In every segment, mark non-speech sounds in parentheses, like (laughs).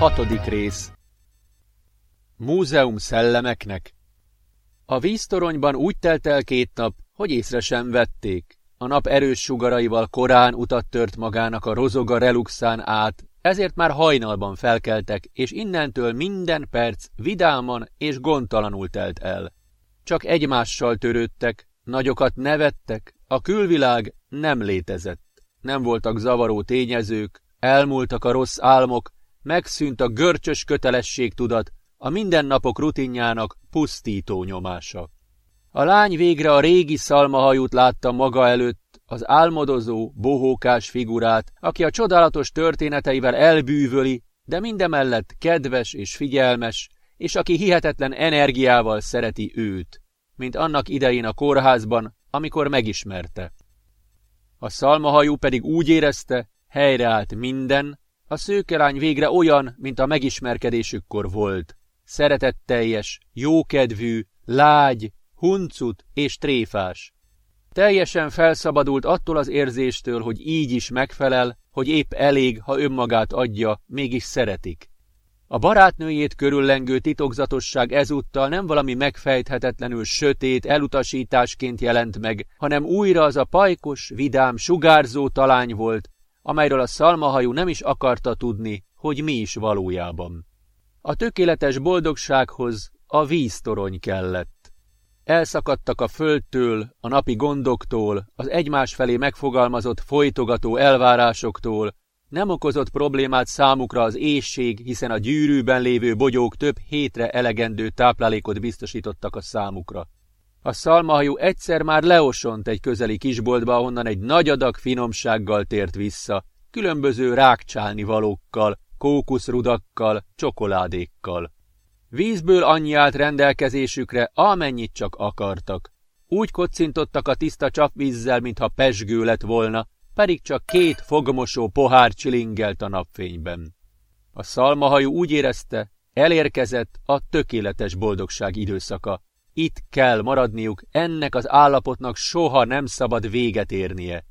Hatodik rész Múzeum szellemeknek A víztoronyban úgy telt el két nap, hogy észre sem vették. A nap erős sugaraival korán utat tört magának a rozoga reluxán át, ezért már hajnalban felkeltek, és innentől minden perc vidáman és gondtalanul telt el. Csak egymással törődtek, nagyokat nevettek, a külvilág nem létezett. Nem voltak zavaró tényezők, elmúltak a rossz álmok, megszűnt a görcsös kötelességtudat, a mindennapok rutinjának pusztító nyomása. A lány végre a régi szalmahajút látta maga előtt, az álmodozó, bohókás figurát, aki a csodálatos történeteivel elbűvöli, de mindemellett kedves és figyelmes, és aki hihetetlen energiával szereti őt, mint annak idején a kórházban, amikor megismerte. A szalmahajú pedig úgy érezte, helyreállt minden, a szőkelány végre olyan, mint a megismerkedésükkor volt. Szeretetteljes, jókedvű, lágy, huncut és tréfás. Teljesen felszabadult attól az érzéstől, hogy így is megfelel, hogy épp elég, ha önmagát adja, mégis szeretik. A barátnőjét körüllengő titokzatosság ezúttal nem valami megfejthetetlenül sötét elutasításként jelent meg, hanem újra az a pajkos, vidám, sugárzó talány volt, amelyről a szalmahajú nem is akarta tudni, hogy mi is valójában. A tökéletes boldogsághoz a víztorony kellett. Elszakadtak a földtől, a napi gondoktól, az egymás felé megfogalmazott folytogató elvárásoktól, nem okozott problémát számukra az éjség, hiszen a gyűrűben lévő bogyók több hétre elegendő táplálékot biztosítottak a számukra. A szalmahajú egyszer már leosont egy közeli kisboltba, ahonnan egy nagy adag finomsággal tért vissza, különböző rákcsálni valókkal, kókuszrudakkal, csokoládékkal. Vízből annyi állt rendelkezésükre, amennyit csak akartak. Úgy kocintottak a tiszta csapvízzel, mintha pesgő lett volna, pedig csak két fogmosó pohár csilingelt a napfényben. A szalmahajú úgy érezte, elérkezett a tökéletes boldogság időszaka. Itt kell maradniuk, ennek az állapotnak soha nem szabad véget érnie.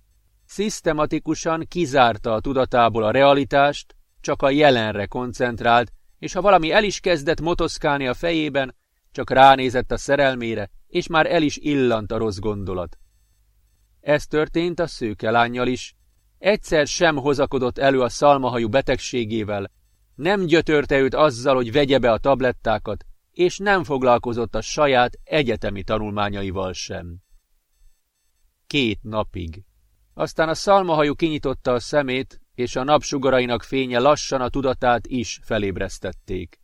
Szisztematikusan kizárta a tudatából a realitást, csak a jelenre koncentrált, és ha valami el is kezdett motoszkálni a fejében, csak ránézett a szerelmére, és már el is illant a rossz gondolat. Ez történt a szőke lányjal is. Egyszer sem hozakodott elő a szalmahajú betegségével, nem gyötörte őt azzal, hogy vegye be a tablettákat, és nem foglalkozott a saját egyetemi tanulmányaival sem. Két napig. Aztán a szalmahajú kinyitotta a szemét, és a napsugarainak fénye lassan a tudatát is felébresztették.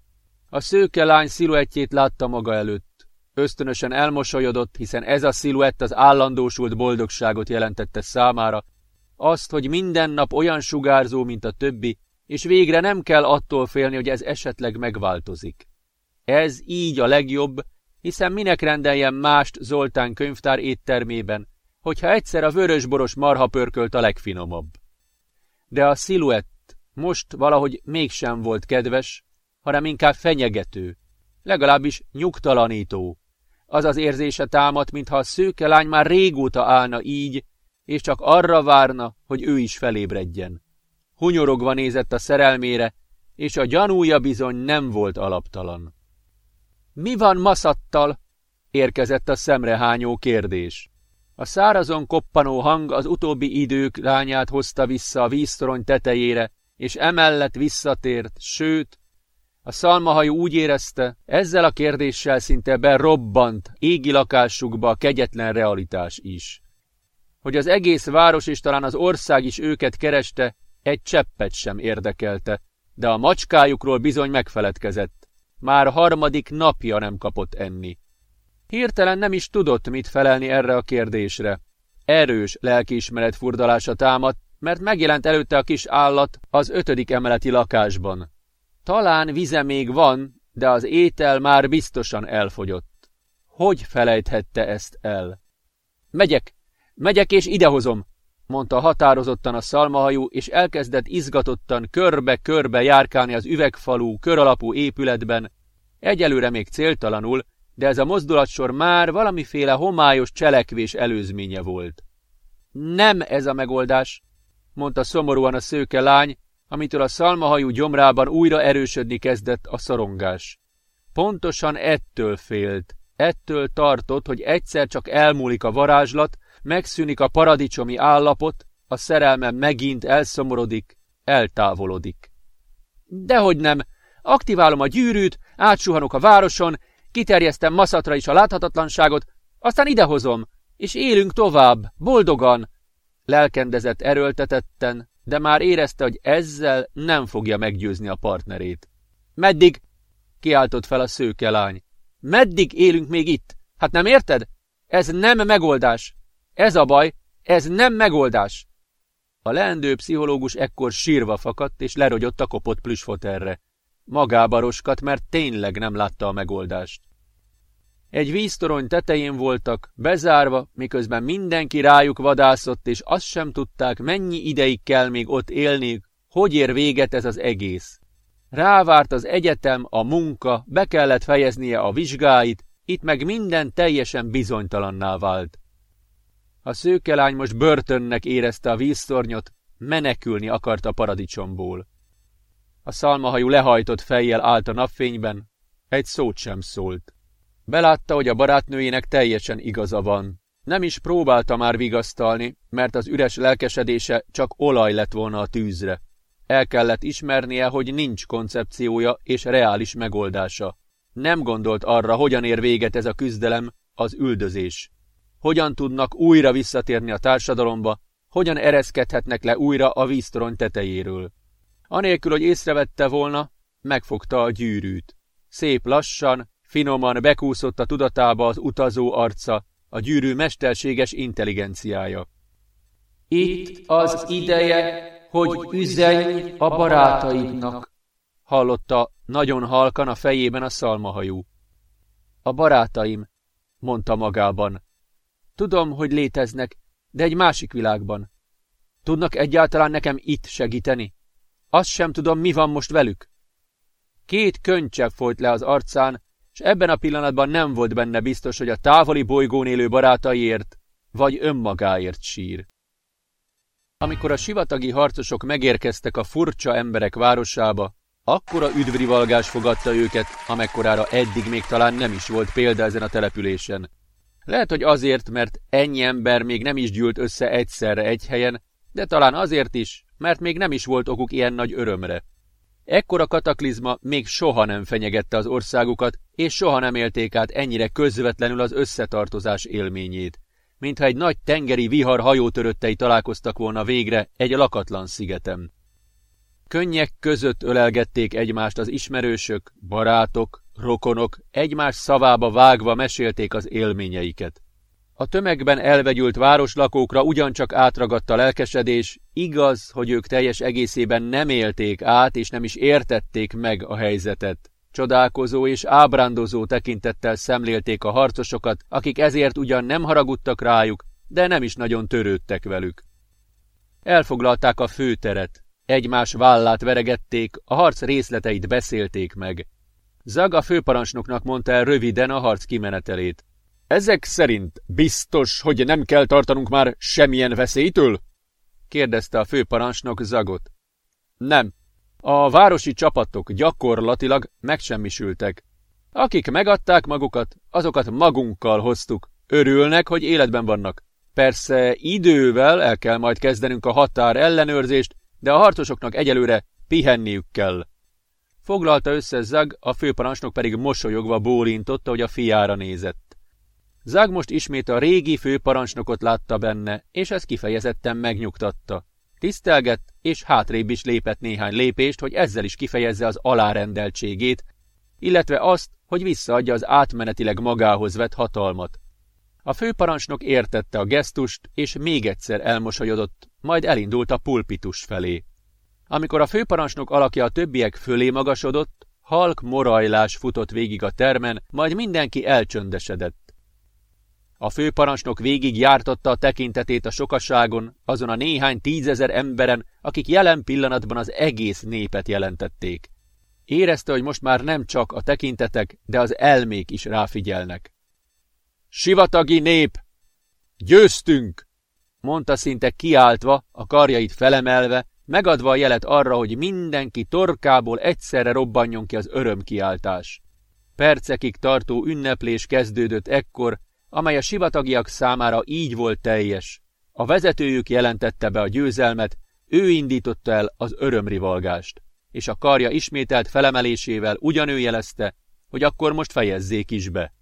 A szőke lány sziluettjét látta maga előtt. Ösztönösen elmosolyodott, hiszen ez a sziluett az állandósult boldogságot jelentette számára, azt, hogy minden nap olyan sugárzó, mint a többi, és végre nem kell attól félni, hogy ez esetleg megváltozik. Ez így a legjobb, hiszen minek rendeljen mást Zoltán könyvtár éttermében, hogyha egyszer a vörösboros marha pörkölt a legfinomabb. De a sziluett most valahogy mégsem volt kedves, hanem inkább fenyegető, legalábbis nyugtalanító. Az az érzése támadt, mintha a szőke lány már régóta állna így, és csak arra várna, hogy ő is felébredjen. Hunyorogva nézett a szerelmére, és a gyanúja bizony nem volt alaptalan. Mi van maszattal? érkezett a szemrehányó kérdés. A szárazon koppanó hang az utóbbi idők lányát hozta vissza a víztorony tetejére, és emellett visszatért, sőt, a szalmahajú úgy érezte, ezzel a kérdéssel szinte berobbant égi lakásukba a kegyetlen realitás is. Hogy az egész város és talán az ország is őket kereste, egy cseppet sem érdekelte, de a macskájukról bizony megfeledkezett. Már harmadik napja nem kapott enni. Hirtelen nem is tudott mit felelni erre a kérdésre. Erős lelkiismeret furdalása támadt, mert megjelent előtte a kis állat az ötödik emeleti lakásban. Talán vize még van, de az étel már biztosan elfogyott. Hogy felejthette ezt el? Megyek, megyek és idehozom, mondta határozottan a szalmahajú, és elkezdett izgatottan körbe-körbe járkálni az üvegfalú, köralapú épületben, egyelőre még céltalanul, de ez a mozdulatsor már valamiféle homályos cselekvés előzménye volt. Nem ez a megoldás, mondta szomorúan a szőke lány, amitől a szalmahajú gyomrában újra erősödni kezdett a szorongás. Pontosan ettől félt, ettől tartott, hogy egyszer csak elmúlik a varázslat, megszűnik a paradicsomi állapot, a szerelme megint elszomorodik, eltávolodik. Dehogy nem, aktiválom a gyűrűt, átsuhanok a városon, kiterjesztem maszatra is a láthatatlanságot, aztán idehozom, és élünk tovább, boldogan. Lelkendezett erőltetetten, de már érezte, hogy ezzel nem fogja meggyőzni a partnerét. Meddig? kiáltott fel a szőke lány. Meddig élünk még itt? Hát nem érted? Ez nem megoldás. Ez a baj, ez nem megoldás. A leendő pszichológus ekkor sírva fakadt, és lerogyott a kopott plüsfoterre. Magába roskat, mert tényleg nem látta a megoldást. Egy víztorony tetején voltak, bezárva, miközben mindenki rájuk vadászott, és azt sem tudták, mennyi ideig kell még ott élniük, hogy ér véget ez az egész. Rávárt az egyetem, a munka, be kellett fejeznie a vizsgáit, itt meg minden teljesen bizonytalanná vált. A szőkelány most börtönnek érezte a vízszornyot, menekülni akart a paradicsomból. A szalmahajú lehajtott fejjel állt a napfényben, egy szót sem szólt. Belátta, hogy a barátnőjének teljesen igaza van. Nem is próbálta már vigasztalni, mert az üres lelkesedése csak olaj lett volna a tűzre. El kellett ismernie, hogy nincs koncepciója és reális megoldása. Nem gondolt arra, hogyan ér véget ez a küzdelem, az üldözés. Hogyan tudnak újra visszatérni a társadalomba, hogyan ereszkedhetnek le újra a víztorony tetejéről. Anélkül, hogy észrevette volna, megfogta a gyűrűt. Szép lassan, finoman bekúszott a tudatába az utazó arca, a gyűrű mesterséges intelligenciája. Itt az ideje, hogy üzenj a barátaidnak, hallotta nagyon halkan a fejében a szalmahajú. A barátaim, mondta magában. Tudom, hogy léteznek, de egy másik világban. Tudnak egyáltalán nekem itt segíteni? Azt sem tudom, mi van most velük. Két könycsepp folyt le az arcán, és ebben a pillanatban nem volt benne biztos, hogy a távoli bolygón élő barátaiért, vagy önmagáért sír. Amikor a sivatagi harcosok megérkeztek a furcsa emberek városába, akkora üdvrivalgás fogadta őket, amekkorára eddig még talán nem is volt példa ezen a településen. Lehet, hogy azért, mert ennyi ember még nem is gyűlt össze egyszerre egy helyen, de talán azért is, mert még nem is volt okuk ilyen nagy örömre. Ekkora kataklizma még soha nem fenyegette az országukat, és soha nem élték át ennyire közvetlenül az összetartozás élményét, mintha egy nagy tengeri vihar hajótöröttei találkoztak volna végre egy lakatlan szigetem. Könnyek között ölelgették egymást az ismerősök, barátok, rokonok, egymás szavába vágva mesélték az élményeiket. A tömegben elvegyült városlakókra ugyancsak átragadt a lelkesedés, igaz, hogy ők teljes egészében nem élték át és nem is értették meg a helyzetet. Csodálkozó és ábrándozó tekintettel szemlélték a harcosokat, akik ezért ugyan nem haragudtak rájuk, de nem is nagyon törődtek velük. Elfoglalták a főteret, egymás vállát veregették, a harc részleteit beszélték meg. Zag a főparancsnoknak mondta el röviden a harc kimenetelét. Ezek szerint biztos, hogy nem kell tartanunk már semmilyen veszélytől? kérdezte a főparancsnok Zagot. Nem. A városi csapatok gyakorlatilag megsemmisültek. Akik megadták magukat, azokat magunkkal hoztuk. Örülnek, hogy életben vannak. Persze idővel el kell majd kezdenünk a határ ellenőrzést, de a harcosoknak egyelőre pihenniük kell. Foglalta össze Zag, a főparancsnok pedig mosolyogva bólintotta, hogy a fiára nézett. Zag most ismét a régi főparancsnokot látta benne, és ez kifejezetten megnyugtatta. Tisztelgett, és hátrébb is lépett néhány lépést, hogy ezzel is kifejezze az alárendeltségét, illetve azt, hogy visszaadja az átmenetileg magához vett hatalmat. A főparancsnok értette a gesztust, és még egyszer elmosolyodott, majd elindult a pulpitus felé. Amikor a főparancsnok alakja a többiek fölé magasodott, halk morajlás futott végig a termen, majd mindenki elcsöndesedett. A főparancsnok végig jártotta a tekintetét a sokaságon, azon a néhány tízezer emberen, akik jelen pillanatban az egész népet jelentették. Érezte, hogy most már nem csak a tekintetek, de az elmék is ráfigyelnek. Sivatagi nép! Győztünk! mondta szinte kiáltva, a karjait felemelve, megadva a jelet arra, hogy mindenki torkából egyszerre robbanjon ki az örömkiáltás. Percekig tartó ünneplés kezdődött ekkor, amely a sivatagiak számára így volt teljes. A vezetőjük jelentette be a győzelmet, ő indította el az örömrivalgást, és a karja ismételt felemelésével ugyanő jelezte, hogy akkor most fejezzék is be.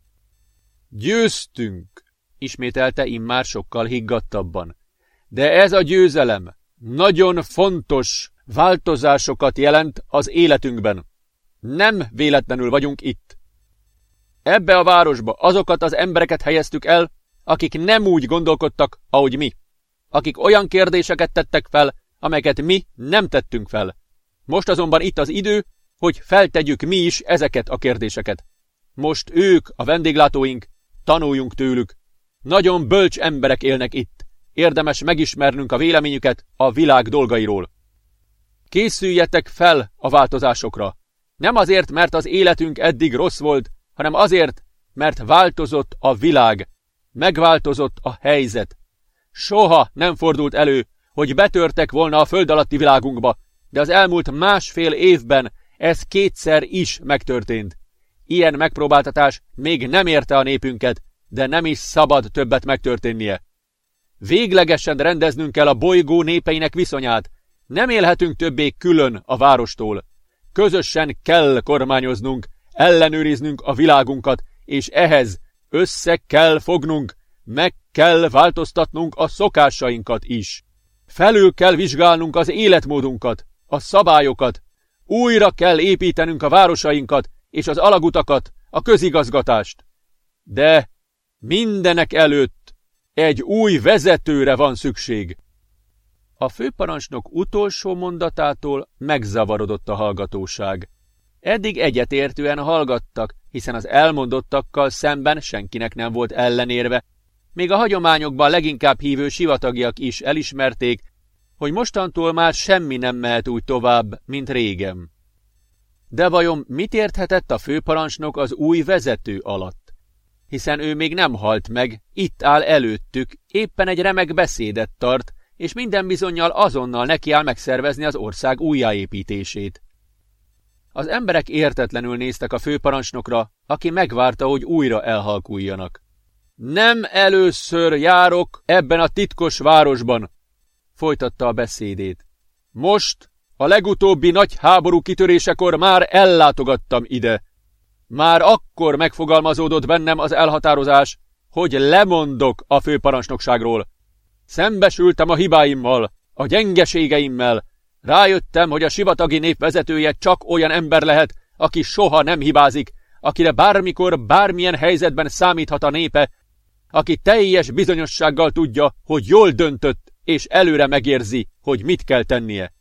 Győztünk! ismételte immár sokkal higgadtabban. De ez a győzelem nagyon fontos változásokat jelent az életünkben. Nem véletlenül vagyunk itt. Ebbe a városba azokat az embereket helyeztük el, akik nem úgy gondolkodtak, ahogy mi. Akik olyan kérdéseket tettek fel, amelyeket mi nem tettünk fel. Most azonban itt az idő, hogy feltegyük mi is ezeket a kérdéseket. Most ők, a vendéglátóink, tanuljunk tőlük. Nagyon bölcs emberek élnek itt. Érdemes megismernünk a véleményüket a világ dolgairól. Készüljetek fel a változásokra. Nem azért, mert az életünk eddig rossz volt, hanem azért, mert változott a világ, megváltozott a helyzet. Soha nem fordult elő, hogy betörtek volna a föld alatti világunkba, de az elmúlt másfél évben ez kétszer is megtörtént. Ilyen megpróbáltatás még nem érte a népünket, de nem is szabad többet megtörténnie. Véglegesen rendeznünk kell a bolygó népeinek viszonyát. Nem élhetünk többé külön a várostól. Közösen kell kormányoznunk, ellenőriznünk a világunkat, és ehhez össze kell fognunk, meg kell változtatnunk a szokásainkat is. Felül kell vizsgálnunk az életmódunkat, a szabályokat, újra kell építenünk a városainkat és az alagutakat, a közigazgatást. De mindenek előtt egy új vezetőre van szükség. A főparancsnok utolsó mondatától megzavarodott a hallgatóság. Eddig egyetértően hallgattak, hiszen az elmondottakkal szemben senkinek nem volt ellenérve. Még a hagyományokban leginkább hívő sivatagiak is elismerték, hogy mostantól már semmi nem mehet úgy tovább, mint régen. De vajon mit érthetett a főparancsnok az új vezető alatt? Hiszen ő még nem halt meg, itt áll előttük, éppen egy remek beszédet tart, és minden bizonyal azonnal nekiáll megszervezni az ország újjáépítését. Az emberek értetlenül néztek a főparancsnokra, aki megvárta, hogy újra elhalkuljanak. Nem először járok ebben a titkos városban, folytatta a beszédét. Most, a legutóbbi nagy háború kitörésekor már ellátogattam ide. Már akkor megfogalmazódott bennem az elhatározás, hogy lemondok a főparancsnokságról. Szembesültem a hibáimmal, a gyengeségeimmel, Rájöttem, hogy a sivatagi nép vezetője csak olyan ember lehet, aki soha nem hibázik, akire bármikor, bármilyen helyzetben számíthat a népe, aki teljes bizonyossággal tudja, hogy jól döntött, és előre megérzi, hogy mit kell tennie.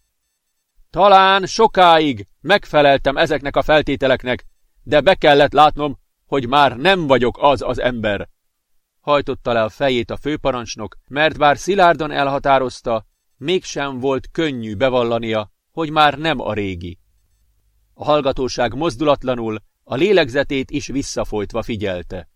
Talán sokáig megfeleltem ezeknek a feltételeknek, de be kellett látnom, hogy már nem vagyok az az ember. Hajtotta le a fejét a főparancsnok, mert bár szilárdan elhatározta, mégsem volt könnyű bevallania, hogy már nem a régi. A hallgatóság mozdulatlanul, a lélegzetét is visszafolytva figyelte.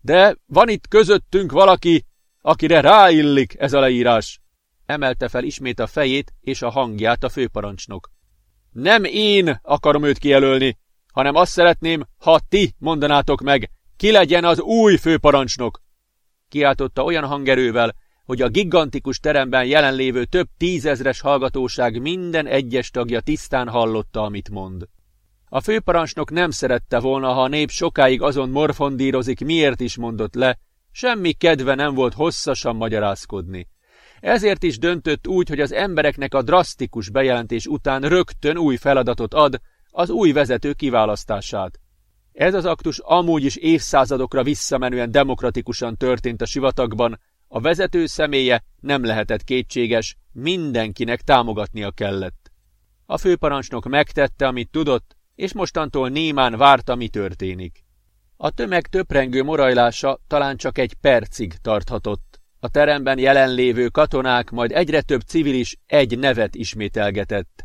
De van itt közöttünk valaki, akire ráillik ez a leírás, emelte fel ismét a fejét és a hangját a főparancsnok. Nem én akarom őt kijelölni, hanem azt szeretném, ha ti mondanátok meg, ki legyen az új főparancsnok. Kiáltotta olyan hangerővel, hogy a gigantikus teremben jelenlévő több tízezres hallgatóság minden egyes tagja tisztán hallotta, amit mond. A főparancsnok nem szerette volna, ha a nép sokáig azon morfondírozik, miért is mondott le, semmi kedve nem volt hosszasan magyarázkodni. Ezért is döntött úgy, hogy az embereknek a drasztikus bejelentés után rögtön új feladatot ad, az új vezető kiválasztását. Ez az aktus amúgy is évszázadokra visszamenően demokratikusan történt a sivatagban, a vezető személye nem lehetett kétséges, mindenkinek támogatnia kellett. A főparancsnok megtette, amit tudott, és mostantól némán várta, mi történik. A tömeg töprengő morajlása talán csak egy percig tarthatott. A teremben jelenlévő katonák, majd egyre több civil is egy nevet ismételgetett.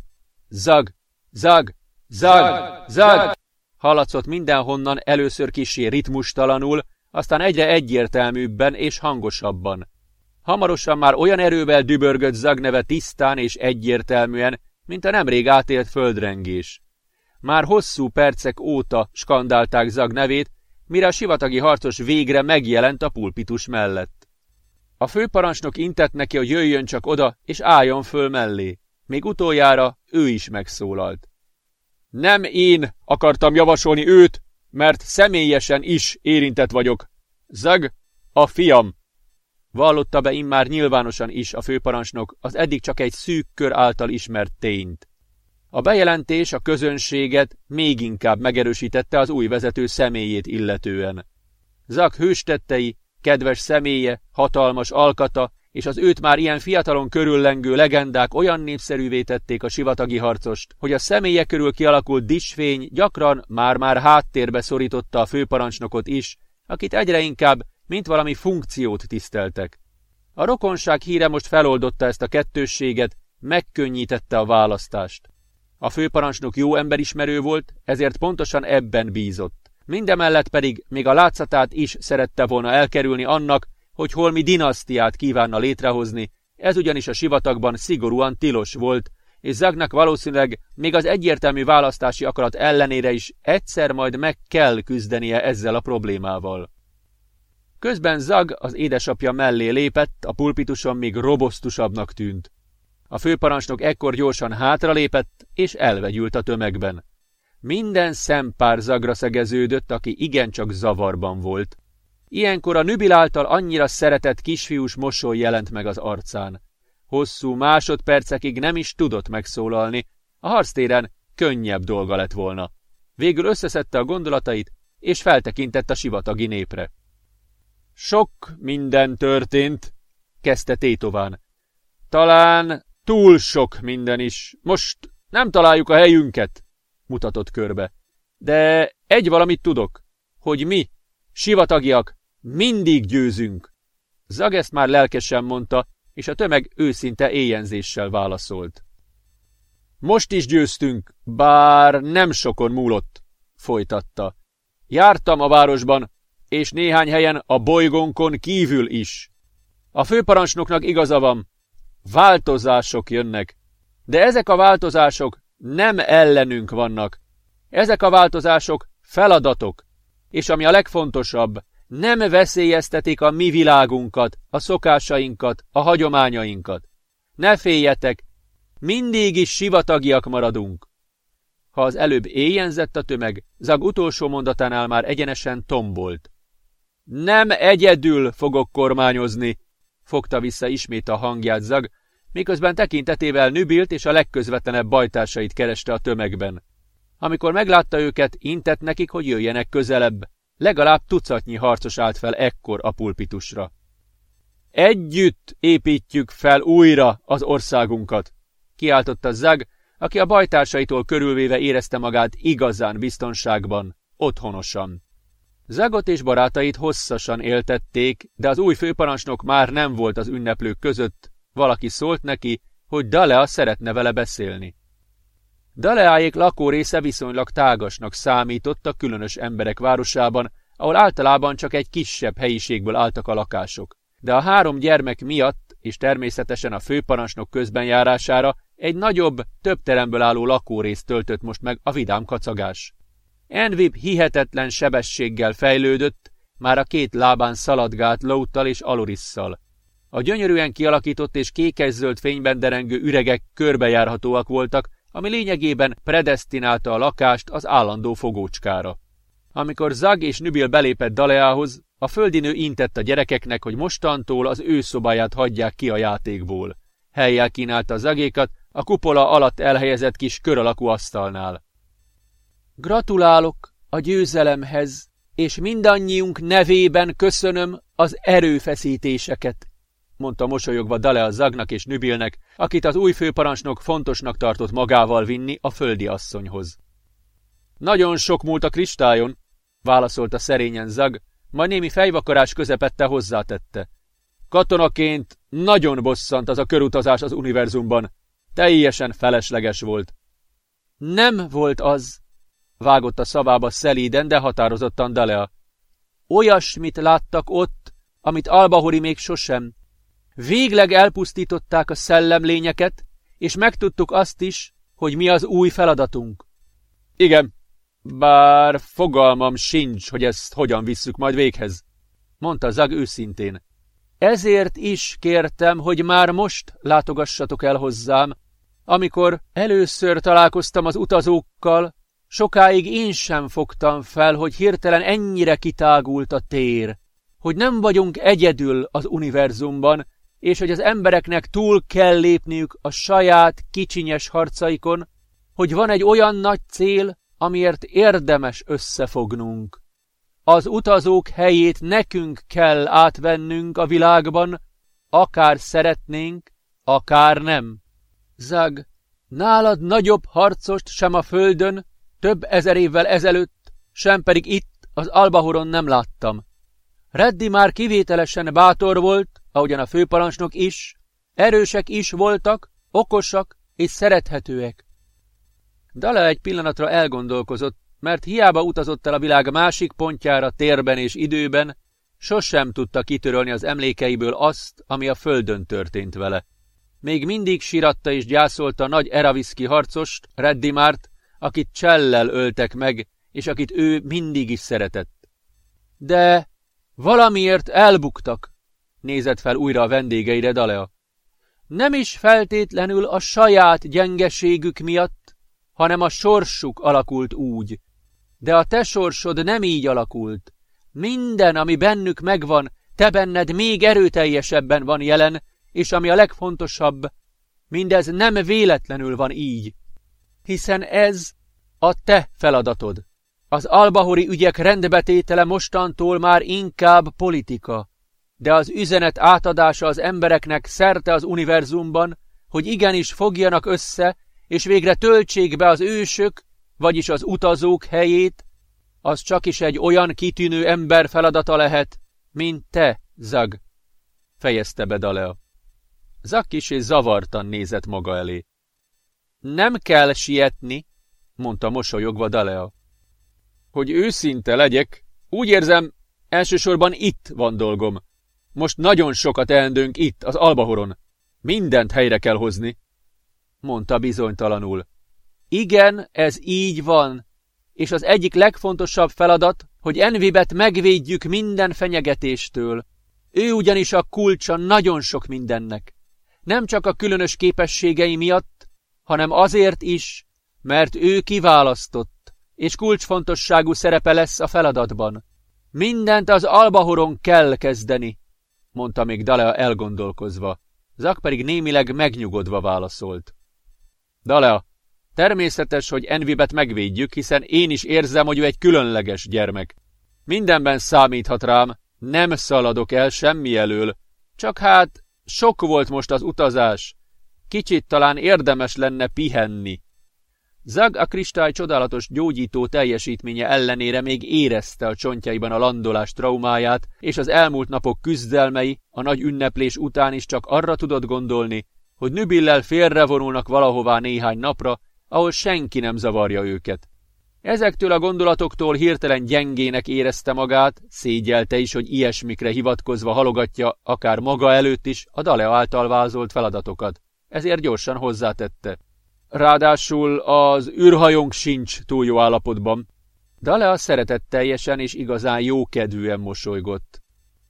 Zag, zag, zag, zag! Hallatszott mindenhonnan először kisé ritmustalanul, aztán egyre egyértelműbben és hangosabban. Hamarosan már olyan erővel dübörgött Zagneve tisztán és egyértelműen, mint a nemrég átélt földrengés. Már hosszú percek óta skandálták Zag nevét, mire a sivatagi harcos végre megjelent a pulpitus mellett. A főparancsnok intett neki, hogy jöjjön csak oda, és álljon föl mellé. Még utoljára ő is megszólalt. Nem én akartam javasolni őt, mert személyesen is érintett vagyok. Zag, a fiam! Vallotta be immár nyilvánosan is a főparancsnok az eddig csak egy szűk kör által ismert tényt. A bejelentés a közönséget még inkább megerősítette az új vezető személyét illetően. Zak hőstettei, kedves személye, hatalmas alkata és az őt már ilyen fiatalon körüllengő legendák olyan népszerűvé tették a sivatagi harcost, hogy a személye körül kialakult disfény gyakran már-már háttérbe szorította a főparancsnokot is, akit egyre inkább, mint valami funkciót tiszteltek. A rokonság híre most feloldotta ezt a kettősséget, megkönnyítette a választást. A főparancsnok jó emberismerő volt, ezért pontosan ebben bízott. Mindemellett pedig még a látszatát is szerette volna elkerülni annak, hogy holmi dinasztiát kívánna létrehozni, ez ugyanis a sivatagban szigorúan tilos volt, és Zagnak valószínűleg még az egyértelmű választási akarat ellenére is egyszer majd meg kell küzdenie ezzel a problémával. Közben Zag az édesapja mellé lépett, a pulpituson még robosztusabbnak tűnt. A főparancsnok ekkor gyorsan hátralépett, és elvegyült a tömegben. Minden szempár zagra szegeződött, aki igencsak zavarban volt. Ilyenkor a nübil által annyira szeretett kisfiús mosoly jelent meg az arcán. Hosszú másodpercekig nem is tudott megszólalni, a harctéren könnyebb dolga lett volna. Végül összeszedte a gondolatait, és feltekintett a sivatagi népre. Sok minden történt, kezdte Tétován. Talán túl sok minden is. Most nem találjuk a helyünket, mutatott körbe. De egy valamit tudok, hogy mi, sivatagiak, mindig győzünk. Zag már lelkesen mondta, és a tömeg őszinte éjjenzéssel válaszolt. Most is győztünk, bár nem sokon múlott, folytatta. Jártam a városban, és néhány helyen a bolygónkon kívül is. A főparancsnoknak igaza van, változások jönnek, de ezek a változások nem ellenünk vannak. Ezek a változások feladatok, és ami a legfontosabb, nem veszélyeztetik a mi világunkat, a szokásainkat, a hagyományainkat. Ne féljetek, mindig is sivatagiak maradunk. Ha az előbb éjjenzett a tömeg, Zag utolsó mondatánál már egyenesen tombolt. Nem egyedül fogok kormányozni, fogta vissza ismét a hangját Zag, miközben tekintetével Nübilt és a legközvetlenebb bajtársait kereste a tömegben. Amikor meglátta őket, intett nekik, hogy jöjjenek közelebb. Legalább tucatnyi harcos állt fel ekkor a pulpitusra. Együtt építjük fel újra az országunkat, kiáltotta Zag, aki a bajtársaitól körülvéve érezte magát igazán biztonságban, otthonosan. Zagot és barátait hosszasan éltették, de az új főparancsnok már nem volt az ünneplők között, valaki szólt neki, hogy Dalea szeretne vele beszélni. Daleáék lakórésze viszonylag tágasnak számított a különös emberek városában, ahol általában csak egy kisebb helyiségből álltak a lakások. De a három gyermek miatt, és természetesen a főparancsnok közbenjárására egy nagyobb, több teremből álló lakórészt töltött most meg a vidám kacagás. Envib hihetetlen sebességgel fejlődött, már a két lábán szaladgált Lóttal és Alorisszal. A gyönyörűen kialakított és kékes-zöld fényben derengő üregek körbejárhatóak voltak, ami lényegében predestinálta a lakást az állandó fogócskára. Amikor Zag és Nübil belépett Daleához, a földinő intett a gyerekeknek, hogy mostantól az ő szobáját hagyják ki a játékból. Helyjel kínálta Zagékat a kupola alatt elhelyezett kis kör alakú asztalnál. Gratulálok a győzelemhez, és mindannyiunk nevében köszönöm az erőfeszítéseket, mondta mosolyogva Dale a Zagnak és Nübilnek, akit az új főparancsnok fontosnak tartott magával vinni a földi asszonyhoz. Nagyon sok múlt a kristályon, válaszolta szerényen Zag, majd némi fejvakarás közepette hozzátette. Katonaként nagyon bosszant az a körutazás az univerzumban. Teljesen felesleges volt. Nem volt az, vágott a szavába szelíden, de határozottan Dalea. Olyasmit láttak ott, amit Albahori még sosem. Végleg elpusztították a szellemlényeket, és megtudtuk azt is, hogy mi az új feladatunk. Igen, bár fogalmam sincs, hogy ezt hogyan visszük majd véghez, mondta Zag őszintén. Ezért is kértem, hogy már most látogassatok el hozzám. Amikor először találkoztam az utazókkal, sokáig én sem fogtam fel, hogy hirtelen ennyire kitágult a tér, hogy nem vagyunk egyedül az univerzumban, és hogy az embereknek túl kell lépniük a saját kicsinyes harcaikon, hogy van egy olyan nagy cél, amiért érdemes összefognunk. Az utazók helyét nekünk kell átvennünk a világban, akár szeretnénk, akár nem. Zag, nálad nagyobb harcost sem a földön, több ezer évvel ezelőtt, sem pedig itt, az Albahoron nem láttam. Reddi már kivételesen bátor volt, ahogyan a főparancsnok is, erősek is voltak, okosak és szerethetőek. Dala egy pillanatra elgondolkozott, mert hiába utazott el a világ másik pontjára térben és időben, sosem tudta kitörölni az emlékeiből azt, ami a földön történt vele. Még mindig síratta és gyászolta a nagy Eraviszki harcost, Reddimárt, akit csellel öltek meg, és akit ő mindig is szeretett. De valamiért elbuktak, nézett fel újra a vendégeire Dalea. Nem is feltétlenül a saját gyengeségük miatt, hanem a sorsuk alakult úgy. De a te sorsod nem így alakult. Minden, ami bennük megvan, te benned még erőteljesebben van jelen, és ami a legfontosabb, mindez nem véletlenül van így. Hiszen ez a te feladatod. Az albahori ügyek rendbetétele mostantól már inkább politika de az üzenet átadása az embereknek szerte az univerzumban, hogy igenis fogjanak össze, és végre töltsék be az ősök, vagyis az utazók helyét, az csak is egy olyan kitűnő ember feladata lehet, mint te, Zag, fejezte be Dalea. Zag és zavartan nézett maga elé. Nem kell sietni, mondta mosolyogva Dalea. Hogy őszinte legyek, úgy érzem, elsősorban itt van dolgom. Most nagyon sokat teendőnk itt, az Albahoron. Mindent helyre kell hozni, mondta bizonytalanul. Igen, ez így van, és az egyik legfontosabb feladat, hogy Envibet megvédjük minden fenyegetéstől. Ő ugyanis a kulcsa nagyon sok mindennek. Nem csak a különös képességei miatt, hanem azért is, mert ő kiválasztott, és kulcsfontosságú szerepe lesz a feladatban. Mindent az Albahoron kell kezdeni, mondta még Dalea elgondolkozva. Zak pedig némileg megnyugodva válaszolt. Dalea, természetes, hogy Envibet megvédjük, hiszen én is érzem, hogy ő egy különleges gyermek. Mindenben számíthat rám, nem szaladok el semmi elől. Csak hát sok volt most az utazás. Kicsit talán érdemes lenne pihenni. Zag a kristály csodálatos gyógyító teljesítménye ellenére még érezte a csontjaiban a landolás traumáját, és az elmúlt napok küzdelmei a nagy ünneplés után is csak arra tudott gondolni, hogy Nübillel félrevonulnak valahová néhány napra, ahol senki nem zavarja őket. Ezektől a gondolatoktól hirtelen gyengének érezte magát, szégyelte is, hogy ilyesmikre hivatkozva halogatja akár maga előtt is a Dale által vázolt feladatokat. Ezért gyorsan hozzátette. Ráadásul az űrhajónk sincs túl jó állapotban. Dalea szeretetteljesen és igazán jókedvűen mosolygott.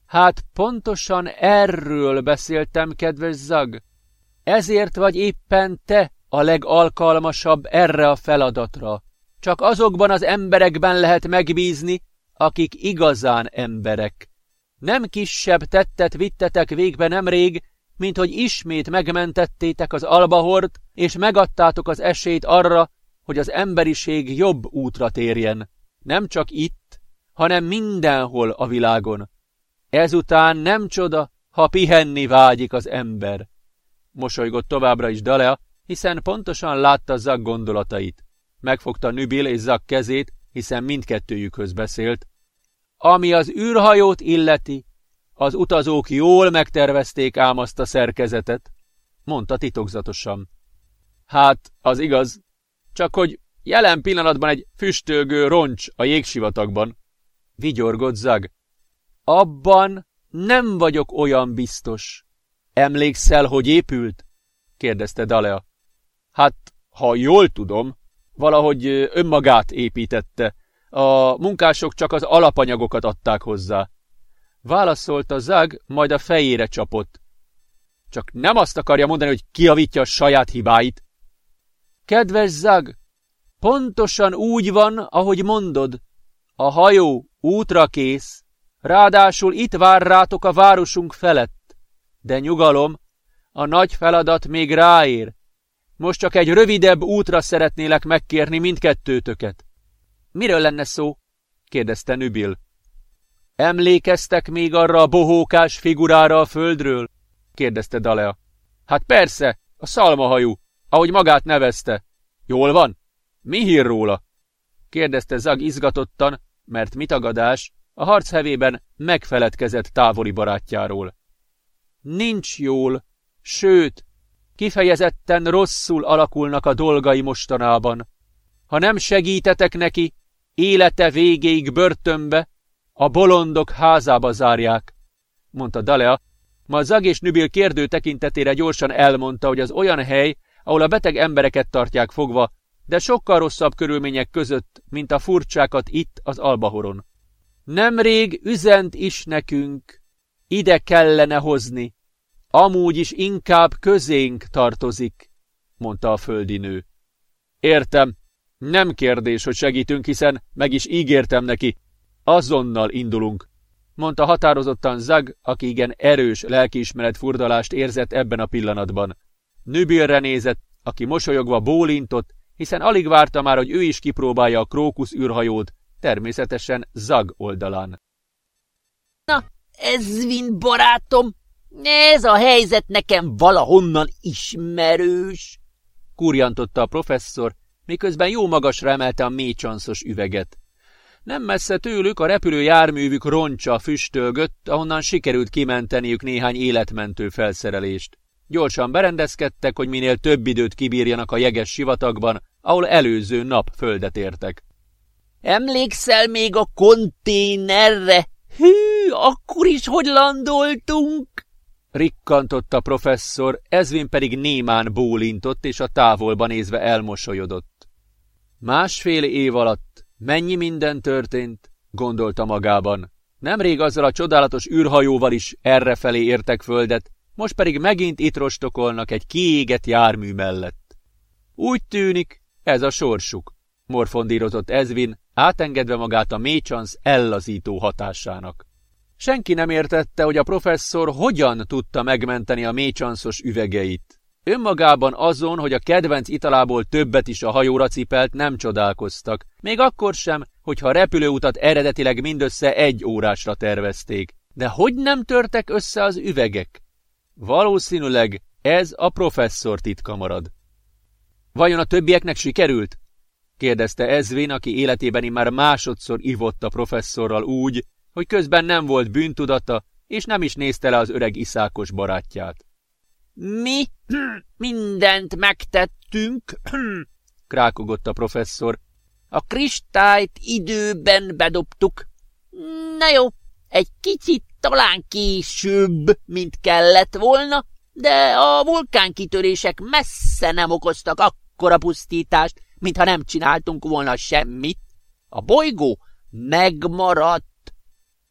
Hát pontosan erről beszéltem, kedves Zag. Ezért vagy éppen te a legalkalmasabb erre a feladatra. Csak azokban az emberekben lehet megbízni, akik igazán emberek. Nem kisebb tettet vittetek végbe nemrég, mint hogy ismét megmentettétek az albahort, és megadtátok az esélyt arra, hogy az emberiség jobb útra térjen. Nem csak itt, hanem mindenhol a világon. Ezután nem csoda, ha pihenni vágyik az ember. Mosolygott továbbra is Dalea, hiszen pontosan látta Zak gondolatait. Megfogta Nübil és Zak kezét, hiszen mindkettőjükhöz beszélt. Ami az űrhajót illeti, az utazók jól megtervezték ám azt a szerkezetet, mondta titokzatosan. Hát, az igaz, csak hogy jelen pillanatban egy füstölgő roncs a jégsivatagban. Vigyorgott Zag. Abban nem vagyok olyan biztos. Emlékszel, hogy épült? kérdezte Dalea. Hát, ha jól tudom, valahogy önmagát építette. A munkások csak az alapanyagokat adták hozzá. Válaszolta Zag, majd a fejére csapott. Csak nem azt akarja mondani, hogy kiavítja a saját hibáit. Kedves Zag, pontosan úgy van, ahogy mondod. A hajó útra kész, ráadásul itt vár rátok a városunk felett. De nyugalom, a nagy feladat még ráér. Most csak egy rövidebb útra szeretnélek megkérni mindkettőtöket. Miről lenne szó? kérdezte Nübil. Emlékeztek még arra a bohókás figurára a földről? kérdezte Dalea. Hát persze, a szalmahajú, ahogy magát nevezte. Jól van? Mi hír róla? kérdezte Zag izgatottan, mert mitagadás a harc hevében megfeledkezett távoli barátjáról. Nincs jól, sőt, kifejezetten rosszul alakulnak a dolgai mostanában. Ha nem segítetek neki, élete végéig börtönbe, a bolondok házába zárják, mondta Dalea, ma Zag és Nübil kérdő tekintetére gyorsan elmondta, hogy az olyan hely, ahol a beteg embereket tartják fogva, de sokkal rosszabb körülmények között, mint a furcsákat itt az Albahoron. Nemrég üzent is nekünk, ide kellene hozni, amúgy is inkább közénk tartozik, mondta a földi nő. Értem, nem kérdés, hogy segítünk, hiszen meg is ígértem neki. Azonnal indulunk, mondta határozottan Zag, aki igen erős lelkiismeret furdalást érzett ebben a pillanatban. Nübilre nézett, aki mosolyogva bólintott, hiszen alig várta már, hogy ő is kipróbálja a krókusz űrhajót, természetesen Zag oldalán. Na, Ezvin barátom, ez a helyzet nekem valahonnan ismerős, kurjantotta a professzor, miközben jó magasra emelte a mélycsanszos üveget. Nem messze tőlük a repülő járművük roncsa füstölgött, ahonnan sikerült kimenteniük néhány életmentő felszerelést. Gyorsan berendezkedtek, hogy minél több időt kibírjanak a jeges sivatagban, ahol előző nap földet értek. Emlékszel még a konténerre? Hű, akkor is hogy landoltunk? Rikkantott a professzor, Ezvin pedig némán bólintott, és a távolba nézve elmosolyodott. Másfél év alatt mennyi minden történt, gondolta magában. Nemrég azzal a csodálatos űrhajóval is errefelé értek földet, most pedig megint itt rostokolnak egy kiégett jármű mellett. Úgy tűnik, ez a sorsuk, morfondírozott Ezvin, átengedve magát a mécsansz ellazító hatásának. Senki nem értette, hogy a professzor hogyan tudta megmenteni a mécsanszos üvegeit. Önmagában azon, hogy a kedvenc italából többet is a hajóra cipelt, nem csodálkoztak, még akkor sem, hogyha a repülőutat eredetileg mindössze egy órásra tervezték. De hogy nem törtek össze az üvegek? Valószínűleg ez a professzor titka marad. Vajon a többieknek sikerült? kérdezte Ezvin, aki életében már másodszor ivott a professzorral úgy, hogy közben nem volt bűntudata, és nem is nézte le az öreg iszákos barátját. Mi mindent megtettünk, krákogott a professzor. A kristályt időben bedobtuk. Na jó, egy kicsit talán később, mint kellett volna, de a vulkánkitörések messze nem okoztak akkora pusztítást, mintha nem csináltunk volna semmit. A bolygó megmaradt.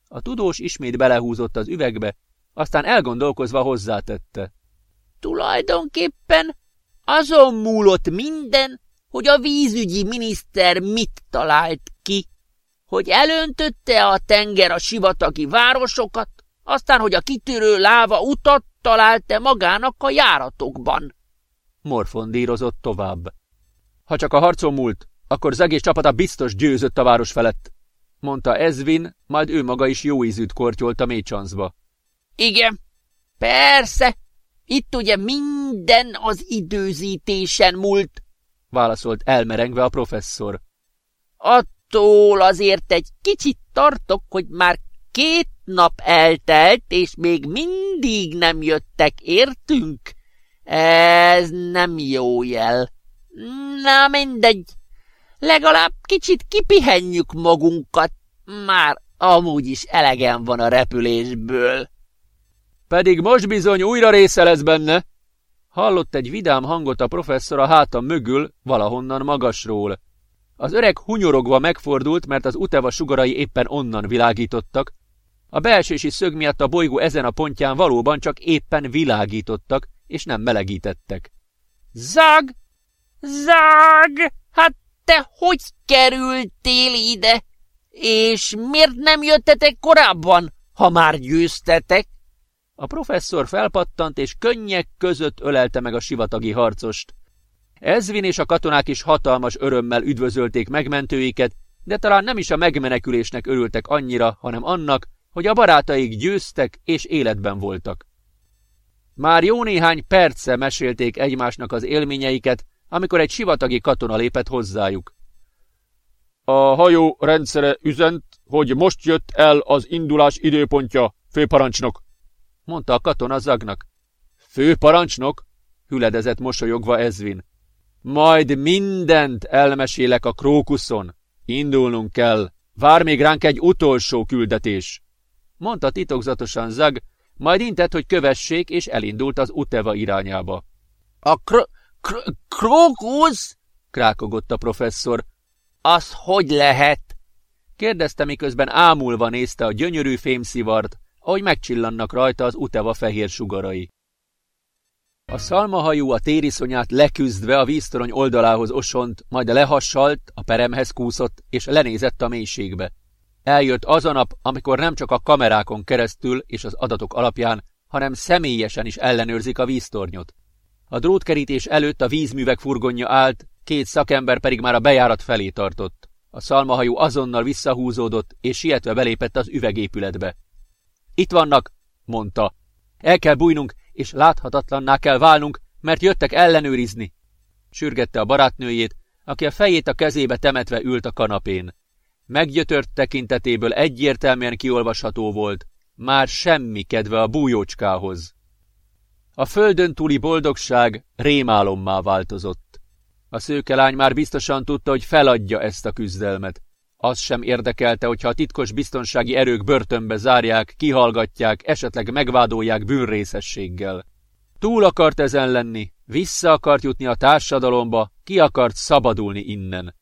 A tudós ismét belehúzott az üvegbe, aztán elgondolkozva hozzátette. Tulajdonképpen azon múlott minden, hogy a vízügyi miniszter mit talált ki, hogy elöntötte a tenger a sivatagi városokat, aztán, hogy a kitörő láva utat talált-e magának a járatokban. Morfondírozott tovább. Ha csak a harcon múlt, akkor az egész csapata biztos győzött a város felett, mondta Ezvin, majd ő maga is jó ízűt kortyolt a mécsanszba. Igen, persze, itt ugye minden az időzítésen múlt, válaszolt elmerengve a professzor. Attól azért egy kicsit tartok, hogy már két nap eltelt, és még mindig nem jöttek, értünk? Ez nem jó jel. Na mindegy, legalább kicsit kipihenjük magunkat, már amúgy is elegem van a repülésből. Pedig most bizony újra része lesz benne. Hallott egy vidám hangot a professzor a háta mögül, valahonnan magasról. Az öreg hunyorogva megfordult, mert az uteva sugarai éppen onnan világítottak. A belsési szög miatt a bolygó ezen a pontján valóban csak éppen világítottak, és nem melegítettek. Zag! Zag! Hát te hogy kerültél ide? És miért nem jöttetek korábban, ha már győztetek? A professzor felpattant, és könnyek között ölelte meg a sivatagi harcost. Ezvin és a katonák is hatalmas örömmel üdvözölték megmentőiket, de talán nem is a megmenekülésnek örültek annyira, hanem annak, hogy a barátaik győztek és életben voltak. Már jó néhány perce mesélték egymásnak az élményeiket, amikor egy sivatagi katona lépett hozzájuk. A hajó rendszere üzent, hogy most jött el az indulás időpontja, főparancsnok, mondta a katona Zagnak. Főparancsnok? hüledezett mosolyogva Ezvin. Majd mindent elmesélek a krókuszon. Indulnunk kell. Vár még ránk egy utolsó küldetés. Mondta titokzatosan Zag, majd intett, hogy kövessék, és elindult az Uteva irányába. A kr kr krókusz? krákogott a professzor. Az hogy lehet? kérdezte, miközben ámulva nézte a gyönyörű fémszivart, ahogy megcsillannak rajta az Uteva fehér sugarai. A szalmahajú a tériszonyát leküzdve a víztorony oldalához osont, majd lehassalt, a peremhez kúszott, és lenézett a mélységbe. Eljött az a nap, amikor nem csak a kamerákon keresztül és az adatok alapján, hanem személyesen is ellenőrzik a víztornyot. A drótkerítés előtt a vízművek furgonja állt, két szakember pedig már a bejárat felé tartott. A szalmahajó azonnal visszahúzódott, és sietve belépett az üvegépületbe. Itt vannak, mondta. El kell bújnunk, és láthatatlanná kell válnunk, mert jöttek ellenőrizni. Sürgette a barátnőjét, aki a fejét a kezébe temetve ült a kanapén. Meggyötört tekintetéből egyértelműen kiolvasható volt, már semmi kedve a bújócskához. A földön túli boldogság rémálommá változott. A szőkelány már biztosan tudta, hogy feladja ezt a küzdelmet. Az sem érdekelte, hogyha a titkos biztonsági erők börtönbe zárják, kihallgatják, esetleg megvádolják bűnrészességgel. Túl akart ezen lenni, vissza akart jutni a társadalomba, ki akart szabadulni innen.